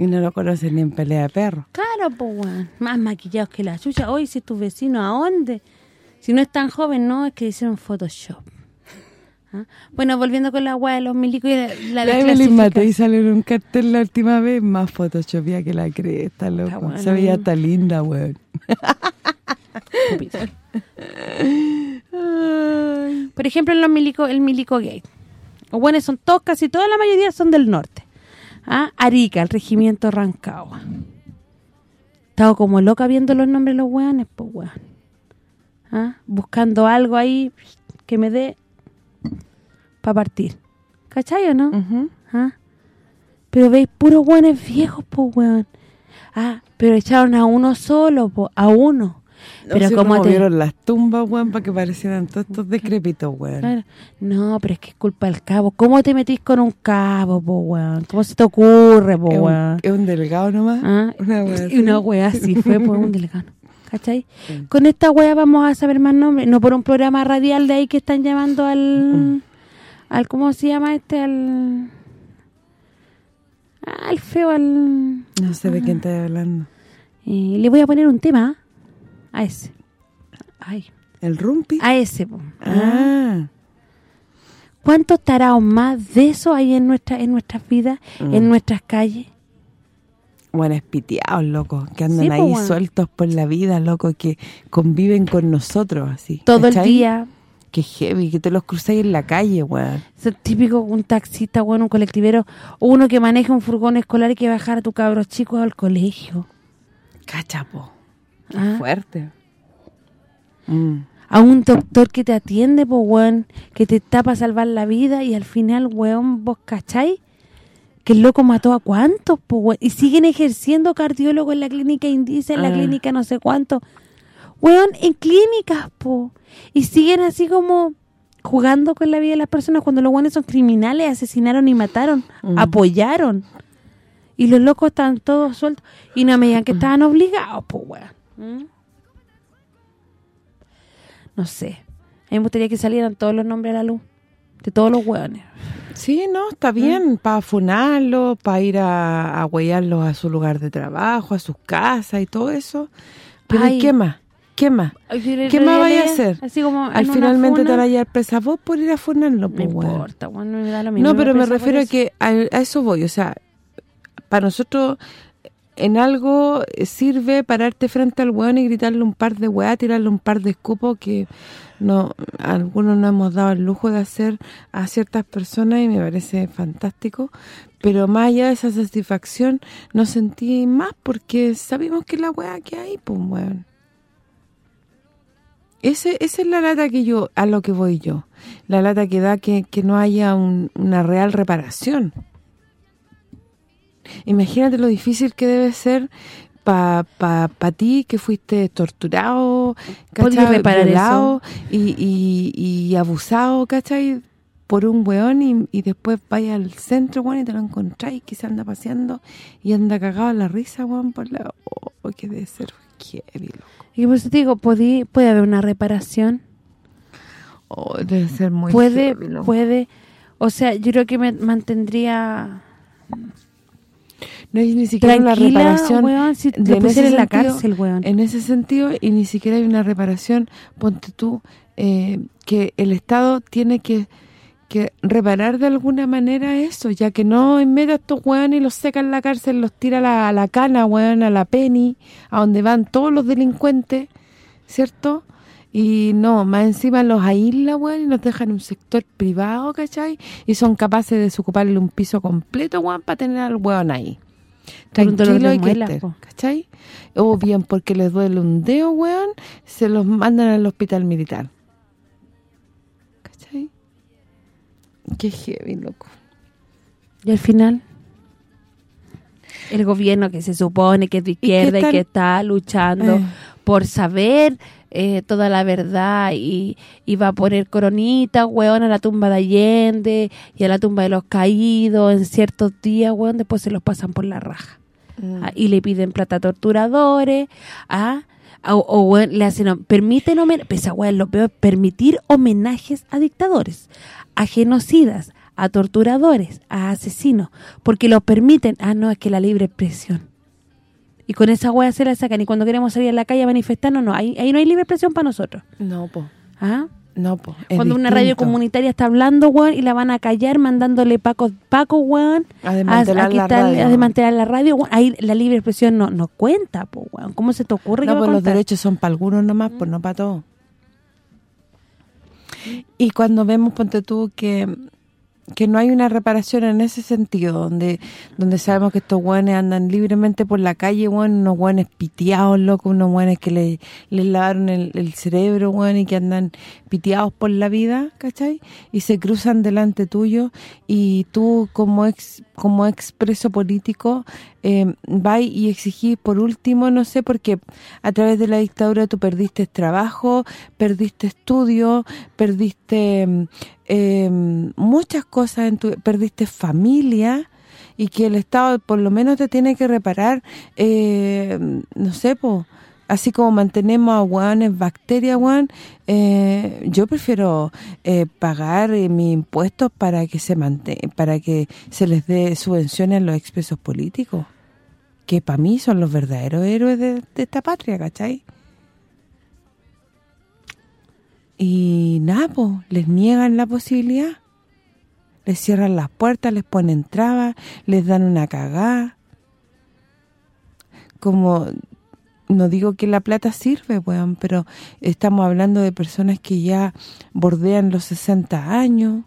Y no lo conocen ni en pelea de perro. Claro, pues, weón. Más maquillados que la chucha. Hoy, si tu vecino, ¿a dónde? Si no es tan joven, no, es que hicieron Photoshop. ¿Ah? Bueno, volviendo con la weá de los milicos y la, la La Evelyn Matei salió en un cartel la última vez, más photoshopía que la cresta, loco. buena, Se veía ¿eh? tan linda, weón. Por ejemplo, en los milico, el milico gay. Los buenos son todos, casi toda la mayoría son del norte. ¿Ah? Arica, el regimiento Rancagua. Estaba como loca viendo los nombres de los weones, pues weón. ¿Ah? Buscando algo ahí que me dé para partir. ¿Cachai o no? ¿Ah? Pero veis puros weones viejos, pues weón. Ah, pero echaron a uno solo, po, a uno. No, Pero si como te... movieron las tumbas, weón, para que parecieran todos estos decrépitos, weón. No, pero es que es culpa del cabo. ¿Cómo te metís con un cabo, po, weón? ¿Cómo se te ocurre, po, weón? es un delgado nomás. ¿Ah? Una así. una wea así fue por un delegado. ¿Cachai? Sí. Con esta wea vamos a saber más nombres. No por un programa radial de ahí que están llamando al... al ¿Cómo se llama este? Al... Al feo, al... No sé de quién estás hablando. Eh, le voy a poner un tema a ese. Ay, ¿El rumpi? a ese, po. Ah. ¿Cuántos taraos más de eso hay en nuestra en nuestras vidas, Mm. en nuestras calles? Bueno, espiteados, loco, que andan Sí, ahí weón. sueltos por la vida, loco, que conviven con nosotros, así. Todo el día. Qué heavy, que te los cruzáis en la calle, weón. Es típico un taxista, bueno, un colectivero, o uno que maneja un furgón escolar y que va a bajar a tu cabros chicos al colegio. Cachapo. Ah. Fuerte. Mm. A un doctor que te atiende, pues, weón, que te está para salvar la vida y al final, weón, vos cachai que el loco mató a cuántos, pues, weón. Y siguen ejerciendo cardiólogo en la clínica Indice, en la Ah. clínica no sé cuánto. Weón, en clínicas, po. Y siguen así como jugando con la vida de las personas cuando los weones son criminales, asesinaron y mataron, Mm. apoyaron. Y los locos están todos sueltos. Y no me digan que estaban obligados, pues, weón. ¿Mm? No sé. A mí me gustaría que salieran todos los nombres a la luz. De todos los hueones. Sí, no, está bien, para funarlos, para ir a, a huellarlos a su lugar de trabajo, a sus casas y todo eso. Pero ¿y Ay. ¿qué más? ¿Qué más? ¿Qué más vaya a hacer? Así como Al finalmente te van a llevar presa vos por ir a funarlo, No pues, importa, bueno, me da lo mismo. No, pero me refiero a que a, a eso voy, o sea, para nosotros en algo sirve pararte frente al weón y gritarle un par de weá, tirarle un par de escupos que no algunos no hemos dado el lujo de hacer a ciertas personas y me parece fantástico, pero más allá de esa satisfacción no sentí más porque sabemos que la weá que hay, pues weón. Ese, esa es la lata que yo, a lo que voy yo. La lata que da que, que no haya un- una real reparación. Imagínate lo difícil que debe ser para pa, pa ti que fuiste torturado, ¿Podría ¿cachai? Violado y, y, y abusado, ¿cachai? Por un weón y, y después vaya al centro, weón, y te lo encontráis que se anda paseando y anda cagado la risa, weón, por la... Oh, que debe ser heavy, loco. Y por eso te digo, podí- puede haber una reparación. Oh, debe ser muy puede, heavy, loco. puede... O sea, yo creo que me mantendría No hay ni siquiera una reparación weón, si de- en ese en la sentido- cárcel, weón. En ese sentido, y ni siquiera hay una reparación, ponte tú, eh, que el Estado tiene que, que reparar de alguna manera eso, ya que no en medio de estos weones y los seca en la cárcel, los tira a la, a la cana, weón, a la penny, a donde van todos los delincuentes, ¿cierto?, y no, más encima los aísla, weón, y los dejan en un sector privado, ¿cachai? Y son capaces de desocuparle un piso completo, weón, para tener al weón ahí. Tranquilo y po. ¿cachai? O bien porque les duele un dedo, weón, se los mandan al hospital militar. ¿Cachai? Qué heavy, loco. Y al final, el gobierno que se supone que es de que izquierda y que está luchando Eh. por saber eh, toda la verdad y, y va a poner coronita, weón, a la tumba de Allende y a la tumba de los caídos en ciertos días, weón, después se los pasan por la raja. Ah, y le piden plata a torturadores, ah, o, o, weón, le hacen, permiten pesa, weón, lo peor, permitir homenajes a dictadores, a genocidas, a torturadores, a asesinos, porque lo permiten, ah, no, es que la libre expresión. Y con esa weá se la sacan, y cuando queremos salir a la calle a manifestarnos, no, ahí, ahí no hay libre expresión para nosotros. No, po. ¿Ah? No, po. es Cuando una radio comunitaria está hablando, weón, y la van a callar mandándole pacos, paco, weón, A desmantelar la quitarle- radio. a desmantelar la radio, weón, ahí la libre expresión no, no cuenta, po, weón. ¿Cómo se te ocurre No, a pues los derechos son para algunos nomás, pues no para todos. Y cuando vemos, ponte tú, que que no hay una reparación en ese sentido, donde donde sabemos que estos hueones andan libremente por la calle, hueón, unos hueones piteados, locos, unos hueones que le, les lavaron el, el cerebro, y que andan piteados por la vida, ¿cachai? Y se cruzan delante tuyo y tú como ex como expreso político eh, vais y exigís por último, no sé, porque a través de la dictadura tú perdiste trabajo, perdiste estudio, perdiste eh, muchas cosas, en tu, perdiste familia y que el Estado por lo menos te tiene que reparar, eh, no sé, po, así como mantenemos a hueones bacterias, hueón, eh, yo prefiero eh, pagar eh, mis impuestos para que se para que se les dé subvenciones a los expresos políticos, que para mí son los verdaderos héroes de, de esta patria, ¿cachai? Y nada, pues, les niegan la posibilidad. Les cierran las puertas, les ponen trabas, les dan una cagada. Como, no digo que la plata sirve, weón, pero estamos hablando de personas que ya bordean los 60 años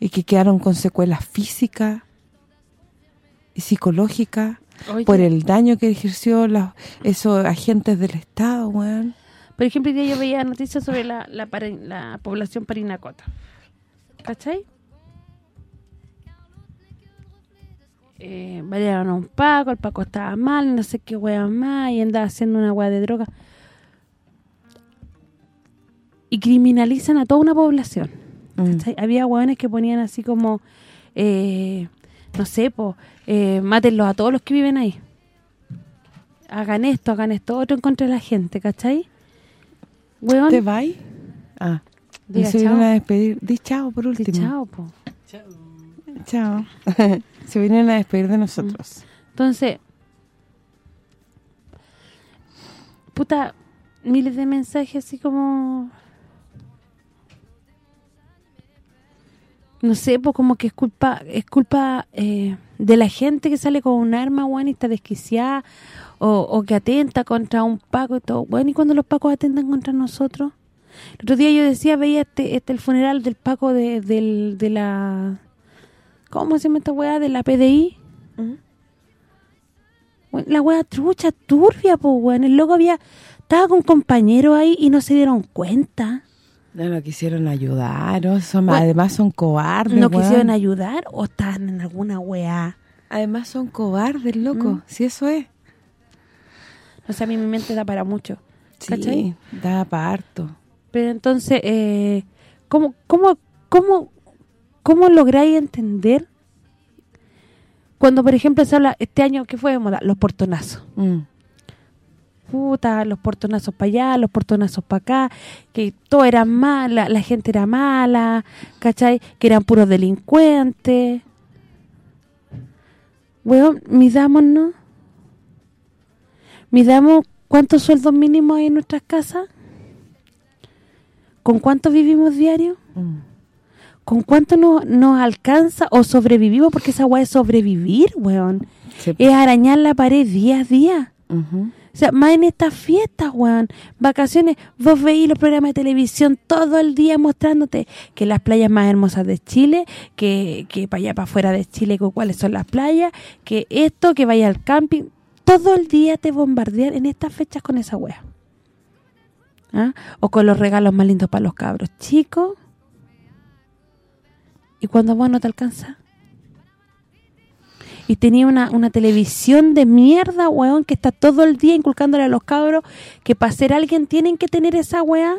y que quedaron con secuelas físicas y psicológicas por el daño que ejerció los, esos agentes del Estado, weón. Por ejemplo, yo veía noticias sobre la, la, la población parinacota. ¿Cachai? Eh, variaron a un Paco, el Paco estaba mal, no sé qué wea más, y andaba haciendo una wea de droga. Y criminalizan a toda una población. Mm. Había hueones que ponían así como, eh, no sé, po, eh, mátenlos a todos los que viven ahí. Hagan esto, hagan esto, otro en contra de la gente, ¿cachai? Weón, ¿Te vas? Ah, Diga y se chao. vienen a despedir. Di chao por di último. chao, po. Chao. se vienen a despedir de nosotros. Entonces, puta, miles de mensajes así como... No sé, pues como que es culpa es culpa eh, de la gente que sale con un arma, weón, y está desquiciada, o, que atenta contra un paco y todo. Bueno, ¿y cuando los pacos atentan contra nosotros? El otro día yo decía, veía este, este el funeral del paco de, del, de la... ¿Cómo se llama esta weá? De la PDI. Bueno, la weá trucha, turbia, pues, weón. El loco había... Estaba con compañeros ahí y no se dieron cuenta. No lo quisieron ayudar, o son, además son cobardes, ¿No weón. quisieron ayudar o estaban en alguna weá? Además son cobardes, loco. Mm. Si eso es. O sea, a mí mi mente da para mucho. Sí, ¿Cachai? da parto. Pero entonces, eh, ¿cómo, cómo, cómo, cómo lográis entender cuando, por ejemplo, se habla este año, que fue de moda? Los portonazos. Mm. Puta, los portonazos para allá, los portonazos para acá, que todo era mala, la gente era mala, ¿cachai? Que eran puros delincuentes. Weón, midámonos. Midamos cuántos sueldos mínimos hay en nuestras casas. ¿Con cuánto vivimos diario? Mm. ¿Con cuánto nos, nos alcanza o sobrevivimos? Porque esa weá es sobrevivir, weón. Sí. Es arañar la pared día a día. O sea, más en estas fiestas, weón. Vacaciones, vos veís los programas de televisión todo el día mostrándote que las playas más hermosas de Chile, que, que para allá para afuera de Chile, que cuáles son las playas, que esto, que vaya al camping. Todo el día te bombardean en estas fechas con esa wea. ¿Ah? O con los regalos más lindos para los cabros chicos. Y cuando vos no te alcanza. Y tenía una, una televisión de mierda, weón, que está todo el día inculcándole a los cabros que para ser alguien tienen que tener esa weá.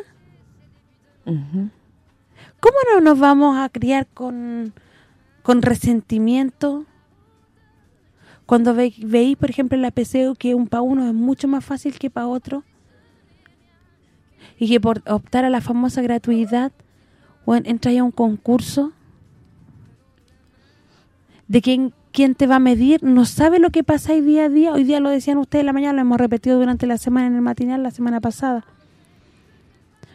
Ujú. ¿Cómo no nos vamos a criar con, con resentimiento? Cuando ve, veis, por ejemplo, en la PCU que un para uno es mucho más fácil que para otro. Y que por optar a la famosa gratuidad, bueno, entras a un concurso de quién, quién te va a medir, no sabe lo que pasa ahí día a día. Hoy día lo decían ustedes en la mañana, lo hemos repetido durante la semana en el matinal, la semana pasada.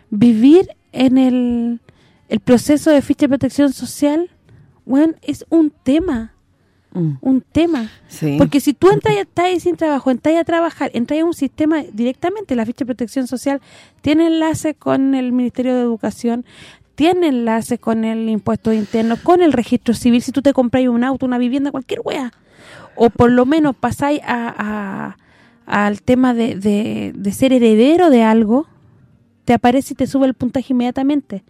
Vivir en el, el proceso de ficha de protección social, bueno, es un tema, Mm. un tema. Sí. Porque si tú entras, estás ahí sin trabajo, entras a trabajar, entras a un sistema directamente, la ficha de protección social tiene enlace con el Ministerio de Educación, tiene enlace con el impuesto interno, con el registro civil, si tú te compras un auto, una vivienda, cualquier wea. O por lo menos pasáis a, al tema de, ser heredero de algo, te aparece y te sube el puntaje inmediatamente.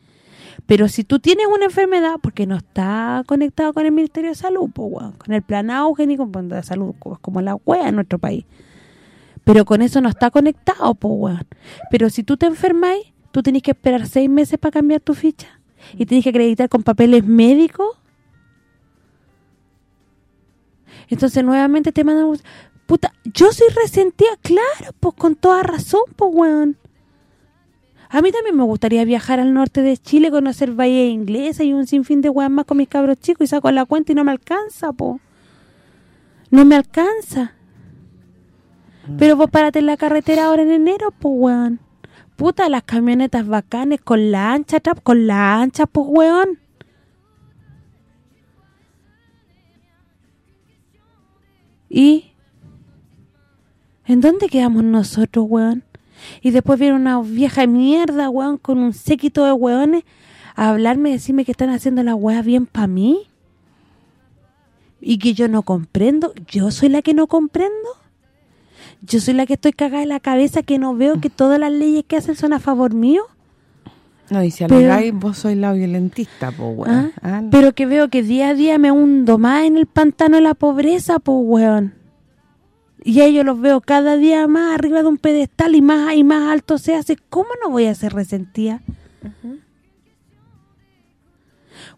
Pero si tú tienes una enfermedad, porque no está conectado con el Ministerio de Salud, po, con el plan eugénico de salud, co- como la wea en nuestro país. Pero con eso no está conectado, po. Pero si tú te enfermáis, tú tenés que esperar seis meses para cambiar tu ficha. Y tenés que acreditar con papeles médicos. Entonces, nuevamente te mandan... Puta, yo soy resentida, claro, pues con toda razón, pues, weón. A mí también me gustaría viajar al norte de Chile, conocer Bahía Inglesa y un sinfín de weas más con mis cabros chicos y saco la cuenta y no me alcanza, po. No me alcanza. Pero vos párate en la carretera ahora en enero, pues, weón. Puta, las camionetas bacanes con la ancha, trap, con la ancha, pues, weón. ¿Y? ¿En dónde quedamos nosotros, weón? Y después viene una vieja mierda, weón, con un séquito de weones a hablarme y decirme que están haciendo la weá bien para mí. Y que yo no comprendo. ¿Yo soy la que no comprendo? ¿Yo soy la que estoy cagada en la cabeza que no veo que todas las leyes que hacen son a favor mío? No, y si Pero- alegáis, vos sois la violentista, po, weón. ¿Ah? Ah, Pero que veo que día a día me hundo más en el pantano de la pobreza, pues, weón. Y a ellos los veo cada día más arriba de un pedestal y más y más alto se hace. ¿Cómo no voy a ser resentida?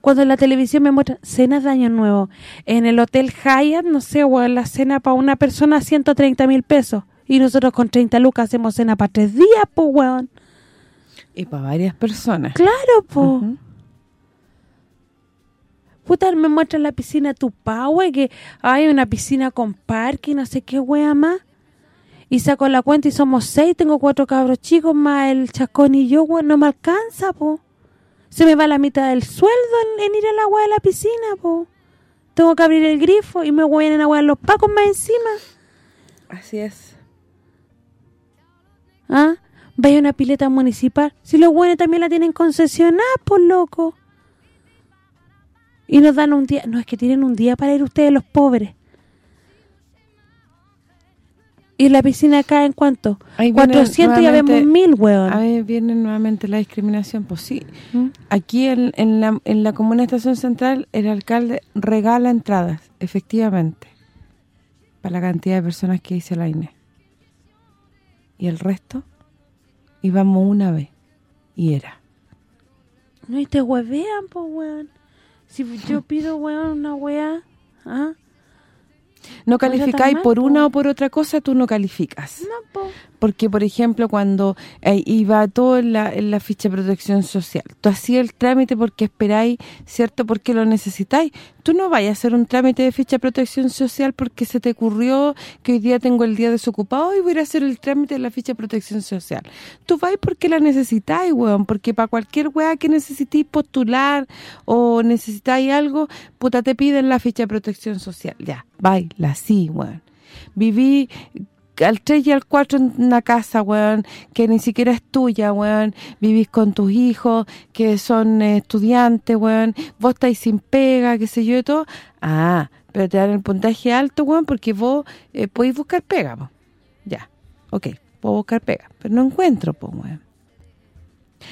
Cuando en la televisión me muestran cenas de Año Nuevo, en el Hotel Hyatt, no sé, weón, la cena para una persona 130 mil pesos. Y nosotros con 30 lucas hacemos cena para tres días, pues, weón. Y para varias personas. Claro, pues. Ujú. Puta, me muestran la piscina Tupahue, que hay una piscina con parque y no sé qué wea más. y saco la cuenta y somos seis, tengo cuatro cabros chicos más el chascón y yo, weón, no me alcanza, po. Se me va la mitad del sueldo en, ir al agua de la piscina, po. Tengo que abrir el grifo y me voy a agua los pacos más encima. Así es. ¿Ah? Vaya una pileta municipal. Si los buenos también la tienen concesionada, por loco. Y nos dan un día... No, es que tienen un día para ir ustedes los pobres. ¿Y la piscina acá en cuánto? 400 y ya vemos mil, weón. Ahí viene nuevamente la discriminación. Pues sí, ¿Mm? aquí en, en, la, en la Comuna Estación Central el alcalde regala entradas, efectivamente, para la cantidad de personas que dice la INE. Y el resto íbamos una vez y era. No, y te huevean, pues, weón. Si yo pido, weón, una weá, ¿ah? No calificáis por una o por otra cosa, tú no calificas. No, po. Porque, por ejemplo, cuando eh, iba todo en la, en la ficha de protección social, tú hacías el trámite porque esperáis, ¿cierto? Porque lo necesitáis. Tú no vayas a hacer un trámite de ficha de protección social porque se te ocurrió que hoy día tengo el día desocupado y voy a hacer el trámite de la ficha de protección social. Tú vas porque la necesitáis, weón, porque para cualquier weá que necesitéis postular o necesitáis algo, puta, te piden la ficha de protección social. Ya, baila, sí, weón. Viví al 3 y al 4 en una casa, weón, que ni siquiera es tuya, weón, vivís con tus hijos, que son eh, estudiantes, weón, vos estáis sin pega, qué sé yo y todo, ah, pero te dan el puntaje alto, weón, porque vos eh, podéis buscar pega, po. ya, ok, puedo buscar pega, pero no encuentro, pues, weón.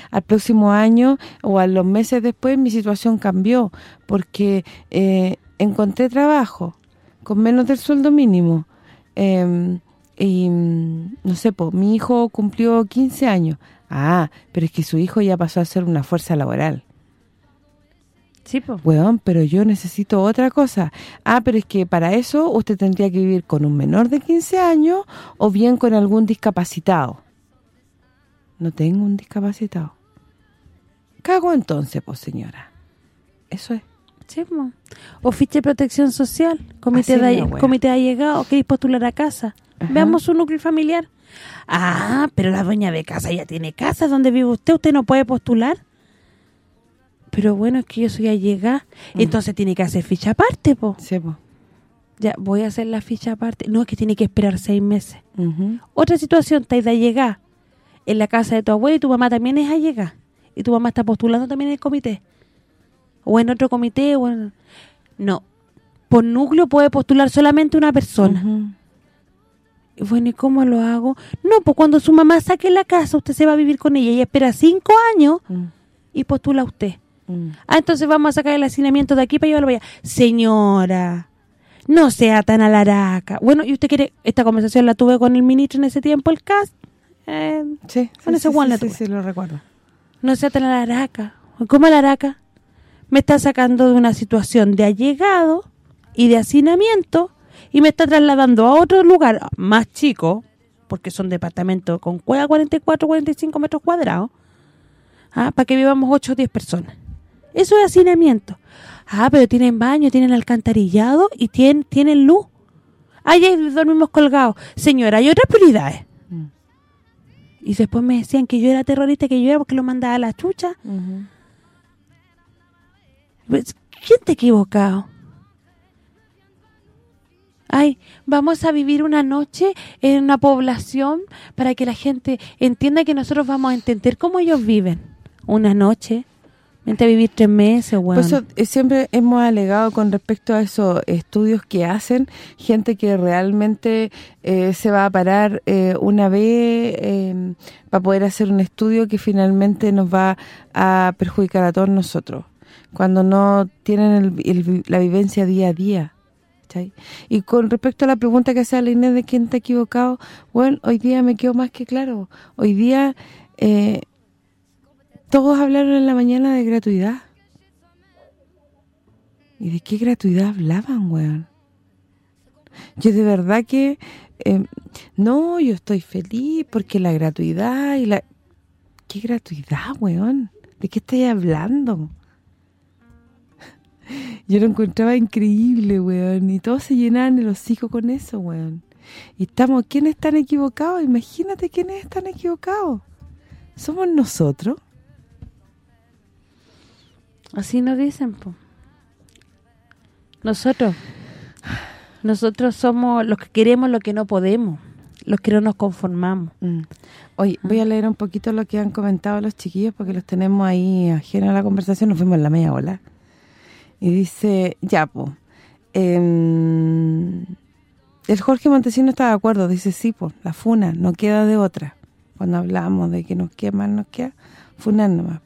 Al próximo año o a los meses después mi situación cambió porque eh, encontré trabajo con menos del sueldo mínimo, eh, y mm, no sé, pues mi hijo cumplió 15 años. Ah, pero es que su hijo ya pasó a ser una fuerza laboral. Sí, pues. Weón, pero yo necesito otra cosa. Ah, pero es que para eso usted tendría que vivir con un menor de 15 años o bien con algún discapacitado. No tengo un discapacitado. Cago entonces, pues señora. Eso es. Sí, O ficha de protección social, comité de, comité de llegado, queréis postular a casa. Veamos su núcleo familiar. Ah, pero la dueña de casa ya tiene casa donde vive usted, usted no puede postular. Pero bueno, es que yo soy allegada, mm. entonces tiene que hacer ficha aparte, po. Sí, po. Ya, voy a hacer la ficha aparte. No, es que tiene que esperar seis meses. Otra situación, te de llegar en la casa de tu abuela y tu mamá también es allegada. Y tu mamá está postulando también en el comité. O en otro comité, o en... No, por núcleo puede postular solamente una persona. Bueno, ¿y cómo lo hago? No, pues cuando su mamá saque la casa, usted se va a vivir con ella y espera cinco años mm. y postula usted. Mm. Ah, entonces vamos a sacar el hacinamiento de aquí para llevarlo allá. Señora, no sea tan alaraca. Bueno, ¿y usted quiere...? Esta conversación la tuve con el ministro en ese tiempo, el CAS. Eh, sí, con ese sí, sí, lo recuerdo. No sea tan alaraca. ¿Cómo alaraca? Me está sacando de una situación de allegado y de hacinamiento y me está trasladando a otro lugar más chico, porque son departamentos con cueva 44, 45 metros cuadrados, ¿ah? para que vivamos 8 o 10 personas. Eso es hacinamiento. Ah, pero tienen baño, tienen alcantarillado y tienen, tienen luz. Ahí dormimos colgados. Señora, hay otras prioridades. Mm. Y después me decían que yo era terrorista, que yo era porque lo mandaba a la chucha. Pues, ¿Quién te ha equivocado? Ay, vamos a vivir una noche en una población para que la gente entienda que nosotros vamos a entender cómo ellos viven. Una noche, Vente vivir tres meses, bueno. eso eh, siempre hemos alegado con respecto a esos estudios que hacen, gente que realmente eh, se va a parar eh, una vez eh, para poder hacer un estudio que finalmente nos va a perjudicar a todos nosotros, cuando no tienen la vivencia día a día. Y con respecto a la pregunta que hace la Inés de quién está equivocado, bueno, hoy día me quedo más que claro. Hoy día eh, todos hablaron en la mañana de gratuidad. ¿Y de qué gratuidad hablaban, weón? Yo de verdad que... Eh, no, yo estoy feliz porque la gratuidad y la... ¿Qué gratuidad, weón? ¿De qué estoy hablando? Yo lo encontraba increíble, weón. Y todos se llenaban el hocico con eso, weón. Y estamos, ¿quiénes están equivocados? Imagínate quiénes están equivocados. ¿Somos nosotros? Así nos dicen, po. Nosotros. Nosotros somos los que queremos lo que no podemos. Los que no nos conformamos. Mm. Oye, voy a leer un poquito lo que han comentado los chiquillos porque los tenemos ahí ajeno a la conversación. Nos fuimos en la media ola. Y dice, ya, pues, el Jorge Montesino está de acuerdo. Dice, sí, pues, la funa, no queda de otra. Cuando hablamos de que nos queman, nos queda funar nomás.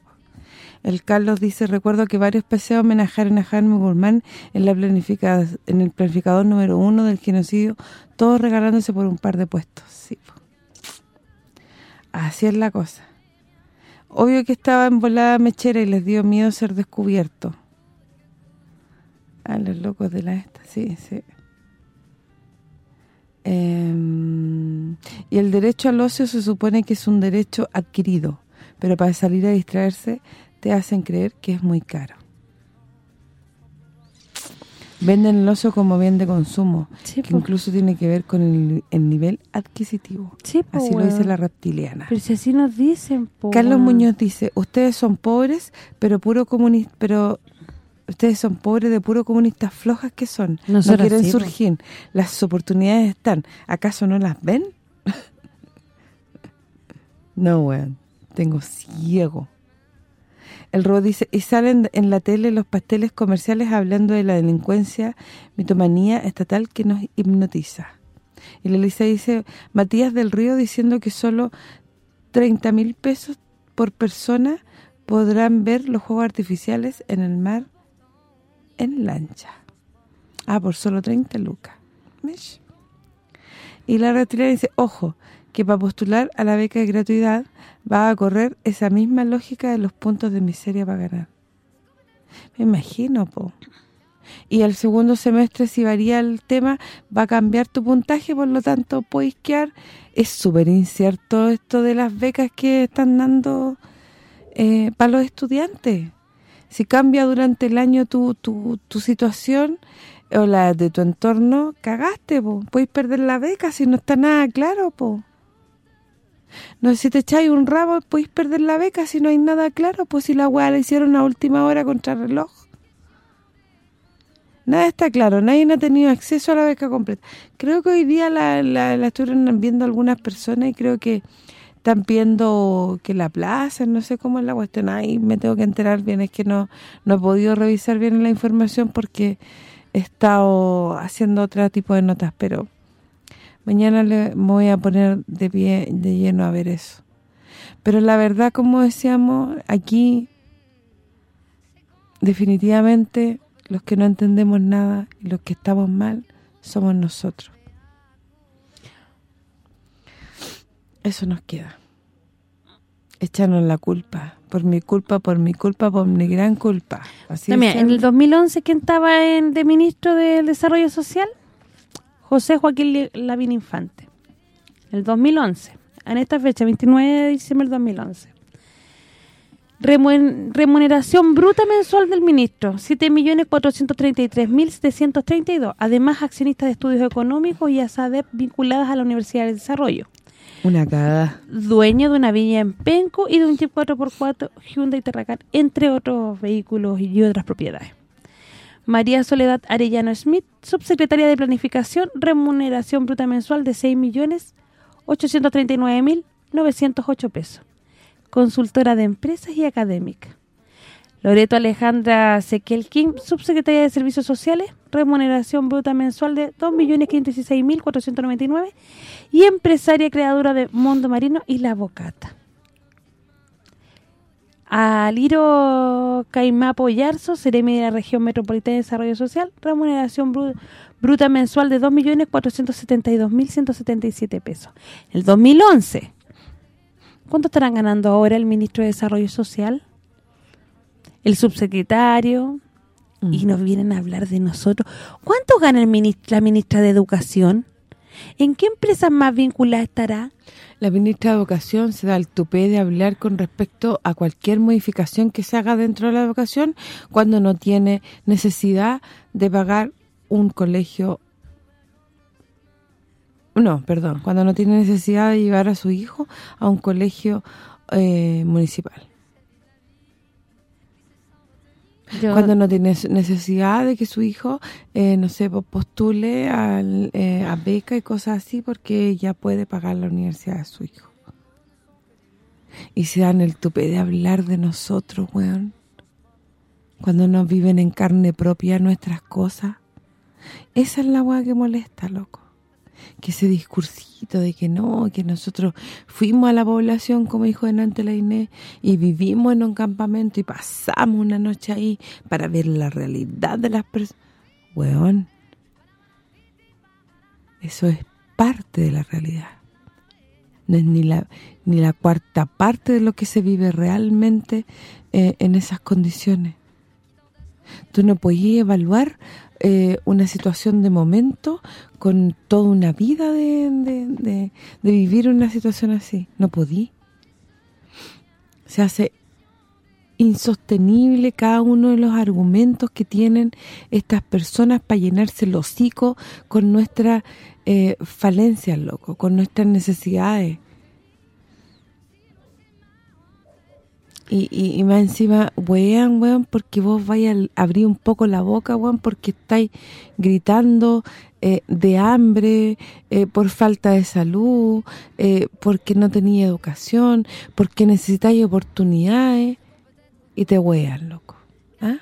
El Carlos dice, recuerdo que varios PCA homenajearon a Jaime Guzmán en, la en el planificador número uno del genocidio, todos regalándose por un par de puestos. Sí, Así es la cosa. Obvio que estaba en volada mechera y les dio miedo ser descubierto. A los locos de la esta, sí, sí. Em, y el derecho al ocio se supone que es un derecho adquirido, pero para salir a distraerse te hacen creer que es muy caro. Venden el oso como bien de consumo, que incluso tiene que ver con el, nivel adquisitivo. así lo dice la reptiliana. Pero si así nos dicen, Carlos Muñoz dice, ustedes son pobres, pero puro comunista, pero ustedes son pobres de puro comunistas flojas que son. no quieren surgir. Las oportunidades están. ¿Acaso no las ven? no, weón. Tengo ciego. El Ro dice, y salen en la tele los pasteles comerciales hablando de la delincuencia, mitomanía estatal que nos hipnotiza. Y la Elisa dice, Matías del Río diciendo que solo 30 mil pesos por persona podrán ver los juegos artificiales en el mar en lancha. Ah, por solo 30 lucas. Y la reptiliana dice, ojo, que para postular a la beca de gratuidad va a correr esa misma lógica de los puntos de miseria para ganar. Me imagino, po. Y al segundo semestre, si varía el tema, va a cambiar tu puntaje, por lo tanto, puedes quedar. Es súper incierto esto de las becas que están dando eh, para los estudiantes. Si cambia durante el año tu, tu, tu situación o la de tu entorno, cagaste, po. Puedes perder la beca si no está nada claro. No si te echáis un rabo, podéis perder la beca si no hay nada claro, pues si la weá la hicieron a última hora contra reloj. Nada está claro, nadie ha tenido acceso a la beca completa. Creo que hoy día la, la, la estuvieron viendo algunas personas y creo que están viendo que la plaza, no sé cómo es la cuestión, ahí me tengo que enterar bien, es que no, no he podido revisar bien la información porque he estado haciendo otro tipo de notas, pero Mañana le voy a poner de pie, de lleno a ver eso. Pero la verdad, como decíamos, aquí definitivamente los que no entendemos nada y los que estamos mal somos nosotros. Eso nos queda. Echarnos la culpa. Por mi culpa, por mi culpa, por mi gran culpa. Así en el 2011, ¿quién estaba en, de ministro del Desarrollo Social? José Joaquín Lavín Infante. El 2011, en esta fecha, 29 de diciembre del 2011. Remuneración bruta mensual del ministro, 7.433.732. Además, accionistas de estudios económicos y ASADEP vinculadas a la Universidad del Desarrollo. Una cagada. Dueño de una viña en Penco y de un Jeep 4x4 Hyundai Terracar, entre otros vehículos y otras propiedades. María Soledad Arellano Smith, subsecretaria de Planificación, remuneración bruta mensual de 6.839.908 pesos. Consultora de empresas y académica. Loreto Alejandra Sequel King, subsecretaria de Servicios Sociales, remuneración bruta mensual de 2.516.499 y empresaria creadora de Mundo Marino y La Bocata. Aliro Caimapo Yarzo, Seremi de la Región Metropolitana de Desarrollo Social, remuneración bruta mensual de 2.472.177 pesos. El 2011, ¿cuánto estarán ganando ahora el Ministro de Desarrollo Social? El subsecretario, y nos vienen a hablar de nosotros. ¿Cuánto gana el la ministra de Educación? ¿En qué empresa más vinculada estará? La ministra de Educación se da el tupé de hablar con respecto a cualquier modificación que se haga dentro de la educación cuando no tiene necesidad de pagar un colegio no, perdón, cuando no tiene necesidad de llevar a su hijo a un colegio eh, municipal. Cuando no tiene necesidad de que su hijo, eh, no sé, postule eh, a beca y cosas así porque ya puede pagar la universidad de su hijo. Y se dan el tupe de hablar de nosotros, weón. Cuando nos viven en carne propia nuestras cosas. Esa es la weá que molesta, loco que ese discursito de que no, que nosotros fuimos a la población, como dijo delante la Inés, y vivimos en un campamento y pasamos una noche ahí para ver la realidad de las personas. Weón, eso es parte de la realidad. No es ni la ni la cuarta parte de lo que se vive realmente eh, en esas condiciones. Tú no podías evaluar eh, una situación de momento con toda una vida de, vivir una situación así. No podí. Se hace insostenible cada uno de los argumentos que tienen estas personas para llenarse el hocico con nuestras eh, falencias, loco, con nuestras necesidades. Y, y, más encima, weón, weón, porque vos vayas a abrir un poco la boca, weón, porque estáis gritando eh, de hambre, eh, por falta de salud, eh, porque no tenía educación, porque necesitáis oportunidades, y te wean, loco. ¿ah?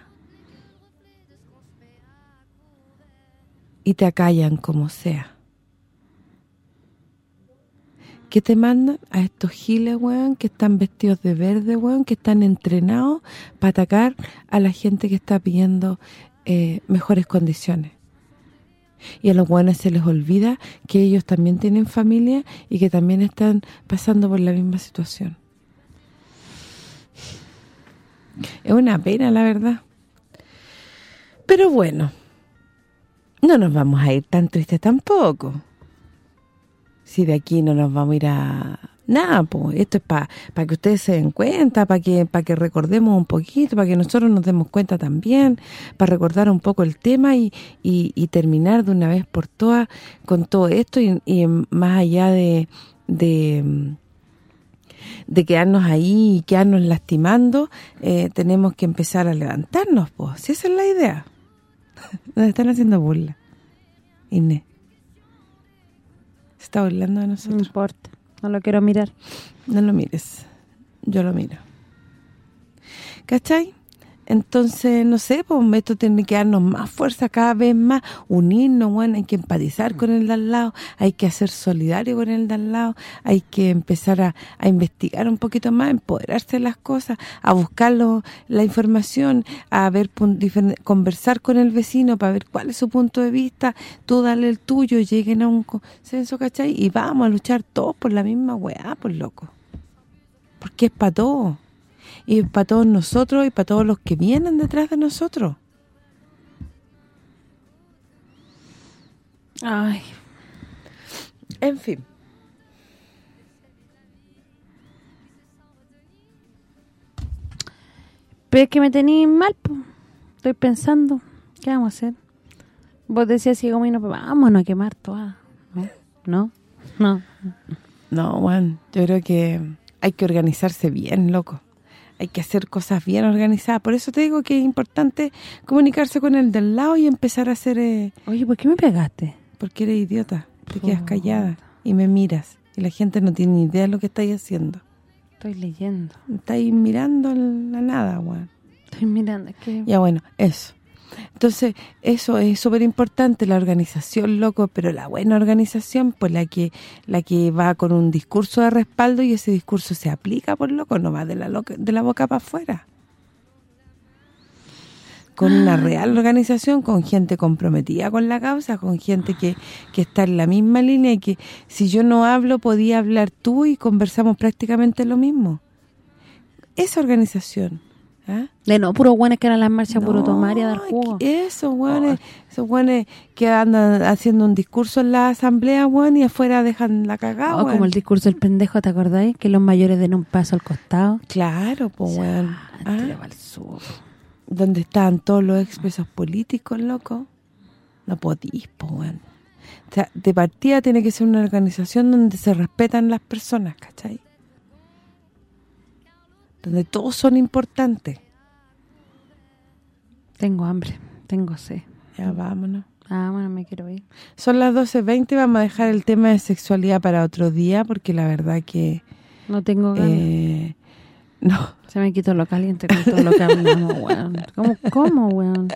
Y te acallan como sea. ¿Qué te mandan? A estos giles, weón, que están vestidos de verde, weón, que están entrenados para atacar a la gente que está pidiendo eh, mejores condiciones. Y a los weones se les olvida que ellos también tienen familia y que también están pasando por la misma situación. Es una pena, la verdad. Pero bueno, no nos vamos a ir tan tristes tampoco si de aquí no nos vamos a ir a nada, pues esto es para que ustedes se den cuenta, para que para que recordemos un poquito, para que nosotros nos demos cuenta también, para recordar un poco el tema y, y, terminar de una vez por todas con todo esto y, más allá de, de de quedarnos ahí y quedarnos lastimando, eh, tenemos que empezar a levantarnos, pues, si esa es la idea. Nos están haciendo burla. Inés está burlando de nosotros. No importa, no lo quiero mirar. No lo mires, yo lo miro. ¿Cachai? Entonces, no sé, pues esto tiene que darnos más fuerza cada vez más, unirnos, bueno, hay que empatizar con el de al lado, hay que hacer solidario con el de al lado, hay que empezar a, investigar un poquito más, empoderarse de las cosas, a buscar la información, a ver conversar con el vecino para ver cuál es su punto de vista, tú dale el tuyo, lleguen a un consenso, ¿cachai? Y vamos a luchar todos por la misma weá, por loco. Porque es para todos y para todos nosotros y para todos los que vienen detrás de nosotros. Ay. En fin. Pero es que me tenéis mal, estoy pensando, ¿qué vamos a hacer? Vos decías así como, no, vámonos a quemar todas, ¿no? ¿No? No. No, Juan, yo creo que hay que organizarse bien, loco hay que hacer cosas bien organizadas. Por eso te digo que es importante comunicarse con el del lado y empezar a hacer... Eh, Oye, ¿por qué me pegaste? Porque eres idiota. Te quedas callada y me miras. Y la gente no tiene ni idea de lo que estáis haciendo. Estoy leyendo. Estáis mirando la nada, weón. Estoy mirando. que... Ya, bueno, eso. Entonces, eso es súper importante, la organización, loco, pero la buena organización, pues la que la que va con un discurso de respaldo y ese discurso se aplica, por loco, no va de la, de la boca para afuera. Con una ah. real organización, con gente comprometida con la causa, con gente que, que está en la misma línea y que si yo no hablo, podía hablar tú y conversamos prácticamente lo mismo. Esa organización ¿Eh? De no, puro buenos que eran las marchas puro tomar y a dar jugo. Eso, buenos, esos buenos que andan haciendo un discurso en la asamblea, y afuera dejan la cagada, oh, como el discurso del pendejo, ¿te acordáis? Que los mayores den un paso al costado. Claro, pues, bueno. ¿Ah? Donde estaban todos los expresos políticos, loco. No podís, pues, bueno. O sea, de partida tiene que ser una organización donde se respetan las personas, ¿cachai? Donde todos son importantes. Tengo hambre, tengo sed. Ya, vámonos. Ah, bueno, me quiero ir. Son las 12.20, vamos a dejar el tema de sexualidad para otro día, porque la verdad que... No tengo ganas. Eh, no. Se me quitó lo caliente con todo lo que hablamos, weón. ¿Cómo, cómo, weón?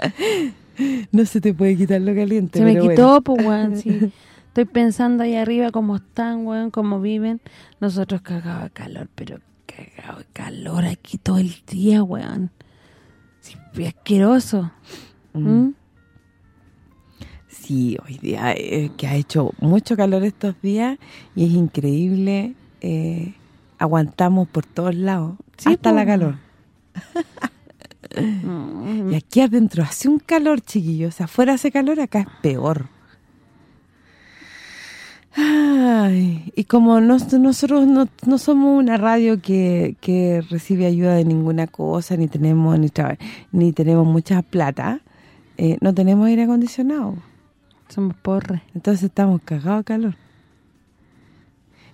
No se te puede quitar lo caliente, Se me quitó, pues, weón, sí. Estoy pensando ahí arriba cómo están, weón, cómo viven. Nosotros de calor, pero calor aquí todo el día, weón. Sí, asqueroso. ¿Mm? Mm. Sí, hoy día eh, que ha hecho mucho calor estos días y es increíble, eh, aguantamos por todos lados, Sí, hasta po. la calor. Mm, Y aquí adentro hace un calor, chiquillos. O sea, afuera hace calor, acá es peor. Ay, y como nos- nosotros no, no somos una radio que, que recibe ayuda de ninguna cosa, ni tenemos ni, ni tenemos mucha plata, eh, no tenemos aire acondicionado. Somos porres. Entonces estamos cagados de calor.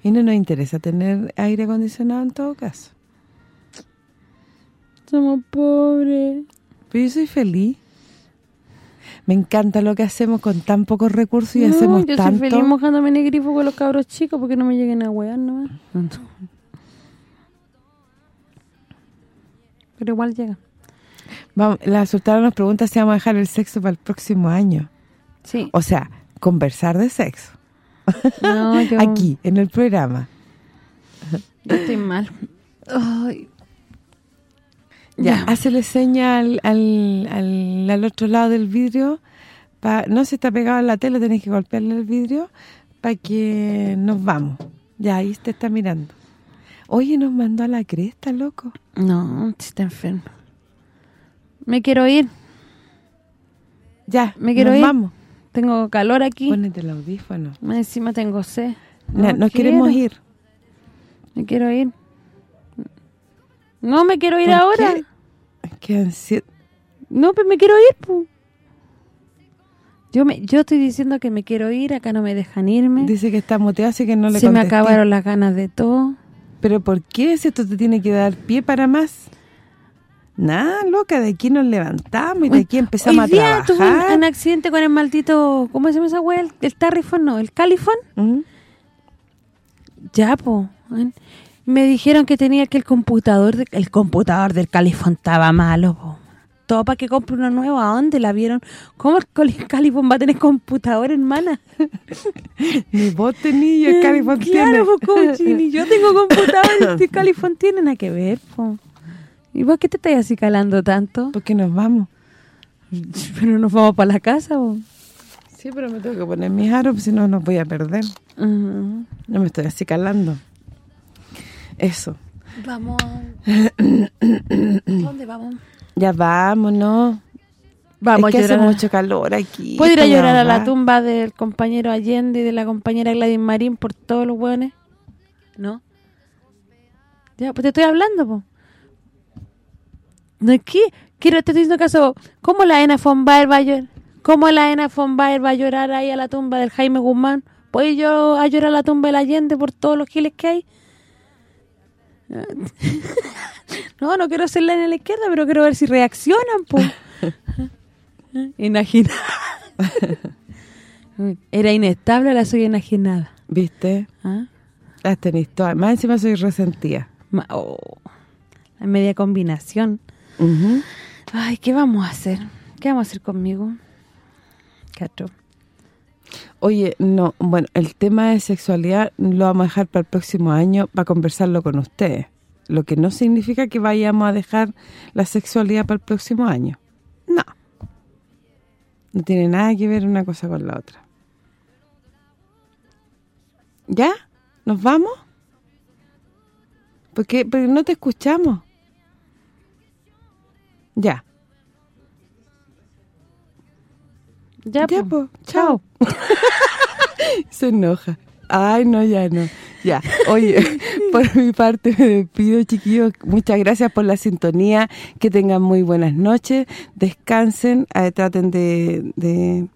Y no nos interesa tener aire acondicionado en todo caso. Somos pobres. Pero yo soy feliz. Me encanta lo que hacemos con tan pocos recursos y No, hacemos yo tanto. soy feliz mojándome en el grifo con los cabros chicos porque no me lleguen a wear nomás. Pero igual llega. Vamos, la sultana nos pregunta si vamos a dejar el sexo para el próximo año. Sí. O sea, conversar de sexo. No, yo, Aquí, en el programa. yo estoy mal. Ay. Ya, hazle señal al, al, al otro lado del vidrio. Pa, no se está pegado a la tela, tenés que golpearle el vidrio para que nos vamos. Ya, ahí te está mirando. Oye, nos mandó a la cresta, loco. No, está enfermo. Me quiero ir. Ya, Me quiero nos ir. vamos. Tengo calor aquí. Ponete el audífono. Encima tengo sed. No, nos queremos ir. Me quiero ir. No, me quiero ir ¿Por ahora. qué? Siete- No, pues me quiero ir, pu. Yo me yo estoy diciendo que me quiero ir, acá no me dejan irme. Dice que está muteado, así que no le Se me acabaron las ganas de todo. ¿Pero por qué? Si esto te tiene que dar pie para más. Nada, loca, de aquí nos levantamos y de aquí empezamos Hoy día a tuve un, trabajar. un accidente con el maldito, ¿cómo se llama esa wea? El, el Tarrifón, no, el Califón. ¿Mm? Ya, po. ¿Eh? Me dijeron que tenía que el computador, de- el computador del Califón estaba malo, po. Todo para que compre uno nuevo. ¿A dónde la vieron? ¿Cómo el Cali- Califón va a tener computador, hermana? Ni vos tenés el Califón tiene. Claro, como si ni yo tengo computador y este Califón tiene nada que ver, po. ¿Y vos qué te estás así calando tanto? ¿Por qué nos vamos? Pero nos vamos para la casa, po. Sí, pero me tengo que poner mis aros, si no nos voy a perder. Ujú. No me estoy así calando. Eso. Vamos. ¿Dónde vamos? Ya vámonos. Vamos es que a hace llorar. mucho calor aquí. ¿Puedo ir a llorar a la tumba del compañero Allende y de la compañera Gladys Marín por todos los hueones? ¿No? Ya, pues te estoy hablando, po. No es que, quiero, te estoy diciendo caso, ¿cómo la Ena von Baer va a llorar? ¿Cómo la Ena von Baer va a llorar ahí a la tumba del Jaime Guzmán? ¿Puedo ir yo a llorar a la tumba del Allende por todos los giles que hay? No, no quiero ser la en la izquierda, pero quiero ver si reaccionan, po. Enajenada. Era inestable, ahora soy enajenada. ¿Viste? ¿Ah? Las tenés todas. Más encima soy resentida. Oh, la media combinación. Ujú. Ay, ¿qué vamos a hacer? ¿Qué vamos a hacer conmigo? Cacho. Oye, no, bueno, el tema de sexualidad lo vamos a dejar para el próximo año para conversarlo con ustedes. Lo que no significa que vayamos a dejar la sexualidad para el próximo año. No. No tiene nada que ver una cosa con la otra. ¿Ya? ¿Nos vamos? Porque, porque no te escuchamos. Ya. Ya, Ya, po. po. Chao. Se enoja. Ay, no, ya no. Ya. Oye, por mi parte me despido, chiquillos. Muchas gracias por la sintonía. Que tengan muy buenas noches. Descansen. eh, traten de, de,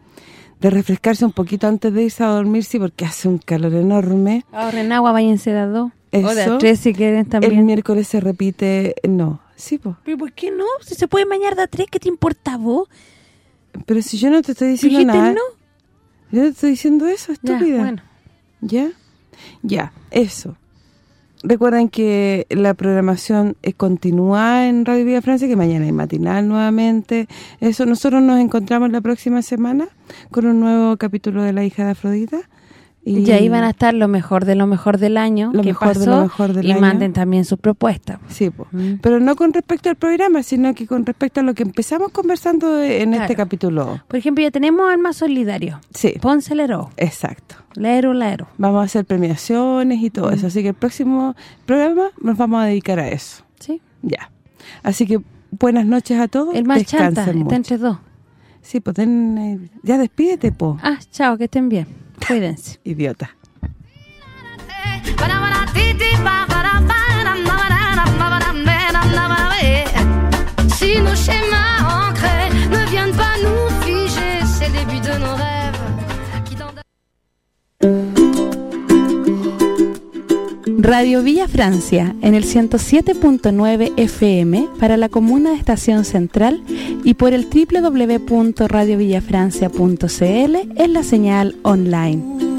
de refrescarse un poquito antes de irse a dormir, sí, porque hace un calor enorme. Ahorren agua, váyanse de a dos. Eso. O de a tres si quieren El también. miércoles se repite, no, sí, pues. ¿Pero por qué no? Si se puede bañar de a tres, ¿qué te importa vos? Pero si yo no te estoy diciendo Dijiste nada. no. Yo no te estoy diciendo eso, Ya, estúpida. bueno. ¿Ya? Ya, eso. Recuerden que la programación continúa en Radio Vía Francia, que mañana hay matinal nuevamente. Eso, nosotros nos encontramos la próxima semana con un nuevo capítulo de La hija de Afrodita. Y ahí van a estar lo mejor de lo mejor del año Lo que mejor de pasó lo mejor del y año. manden también sus propuestas. Sí, po. Mm. pero no con respecto al programa, sino que con respecto a lo que empezamos conversando en Claro. este capítulo. Por ejemplo, ya tenemos al más solidario. Sí, Ponce Lero. exacto. Lero, Lero. Vamos a hacer premiaciones y Mm. todo eso. Así que el próximo programa nos vamos a dedicar a eso. ¿Sí? Ya. Así que buenas noches a todos. El más chanta, Descansen está mucho. entre dos. Sí, pues ten, eh, ya despídete, po. Ah, chao, que estén bien. Cuídense. Idiota. Si nos schémas ancrés ne viennent pas nous figer, c'est le début de nos rêves qui Radio Villa Francia en el 107.9 FM para la comuna de Estación Central y por el www.radiovillafrancia.cl en la señal online.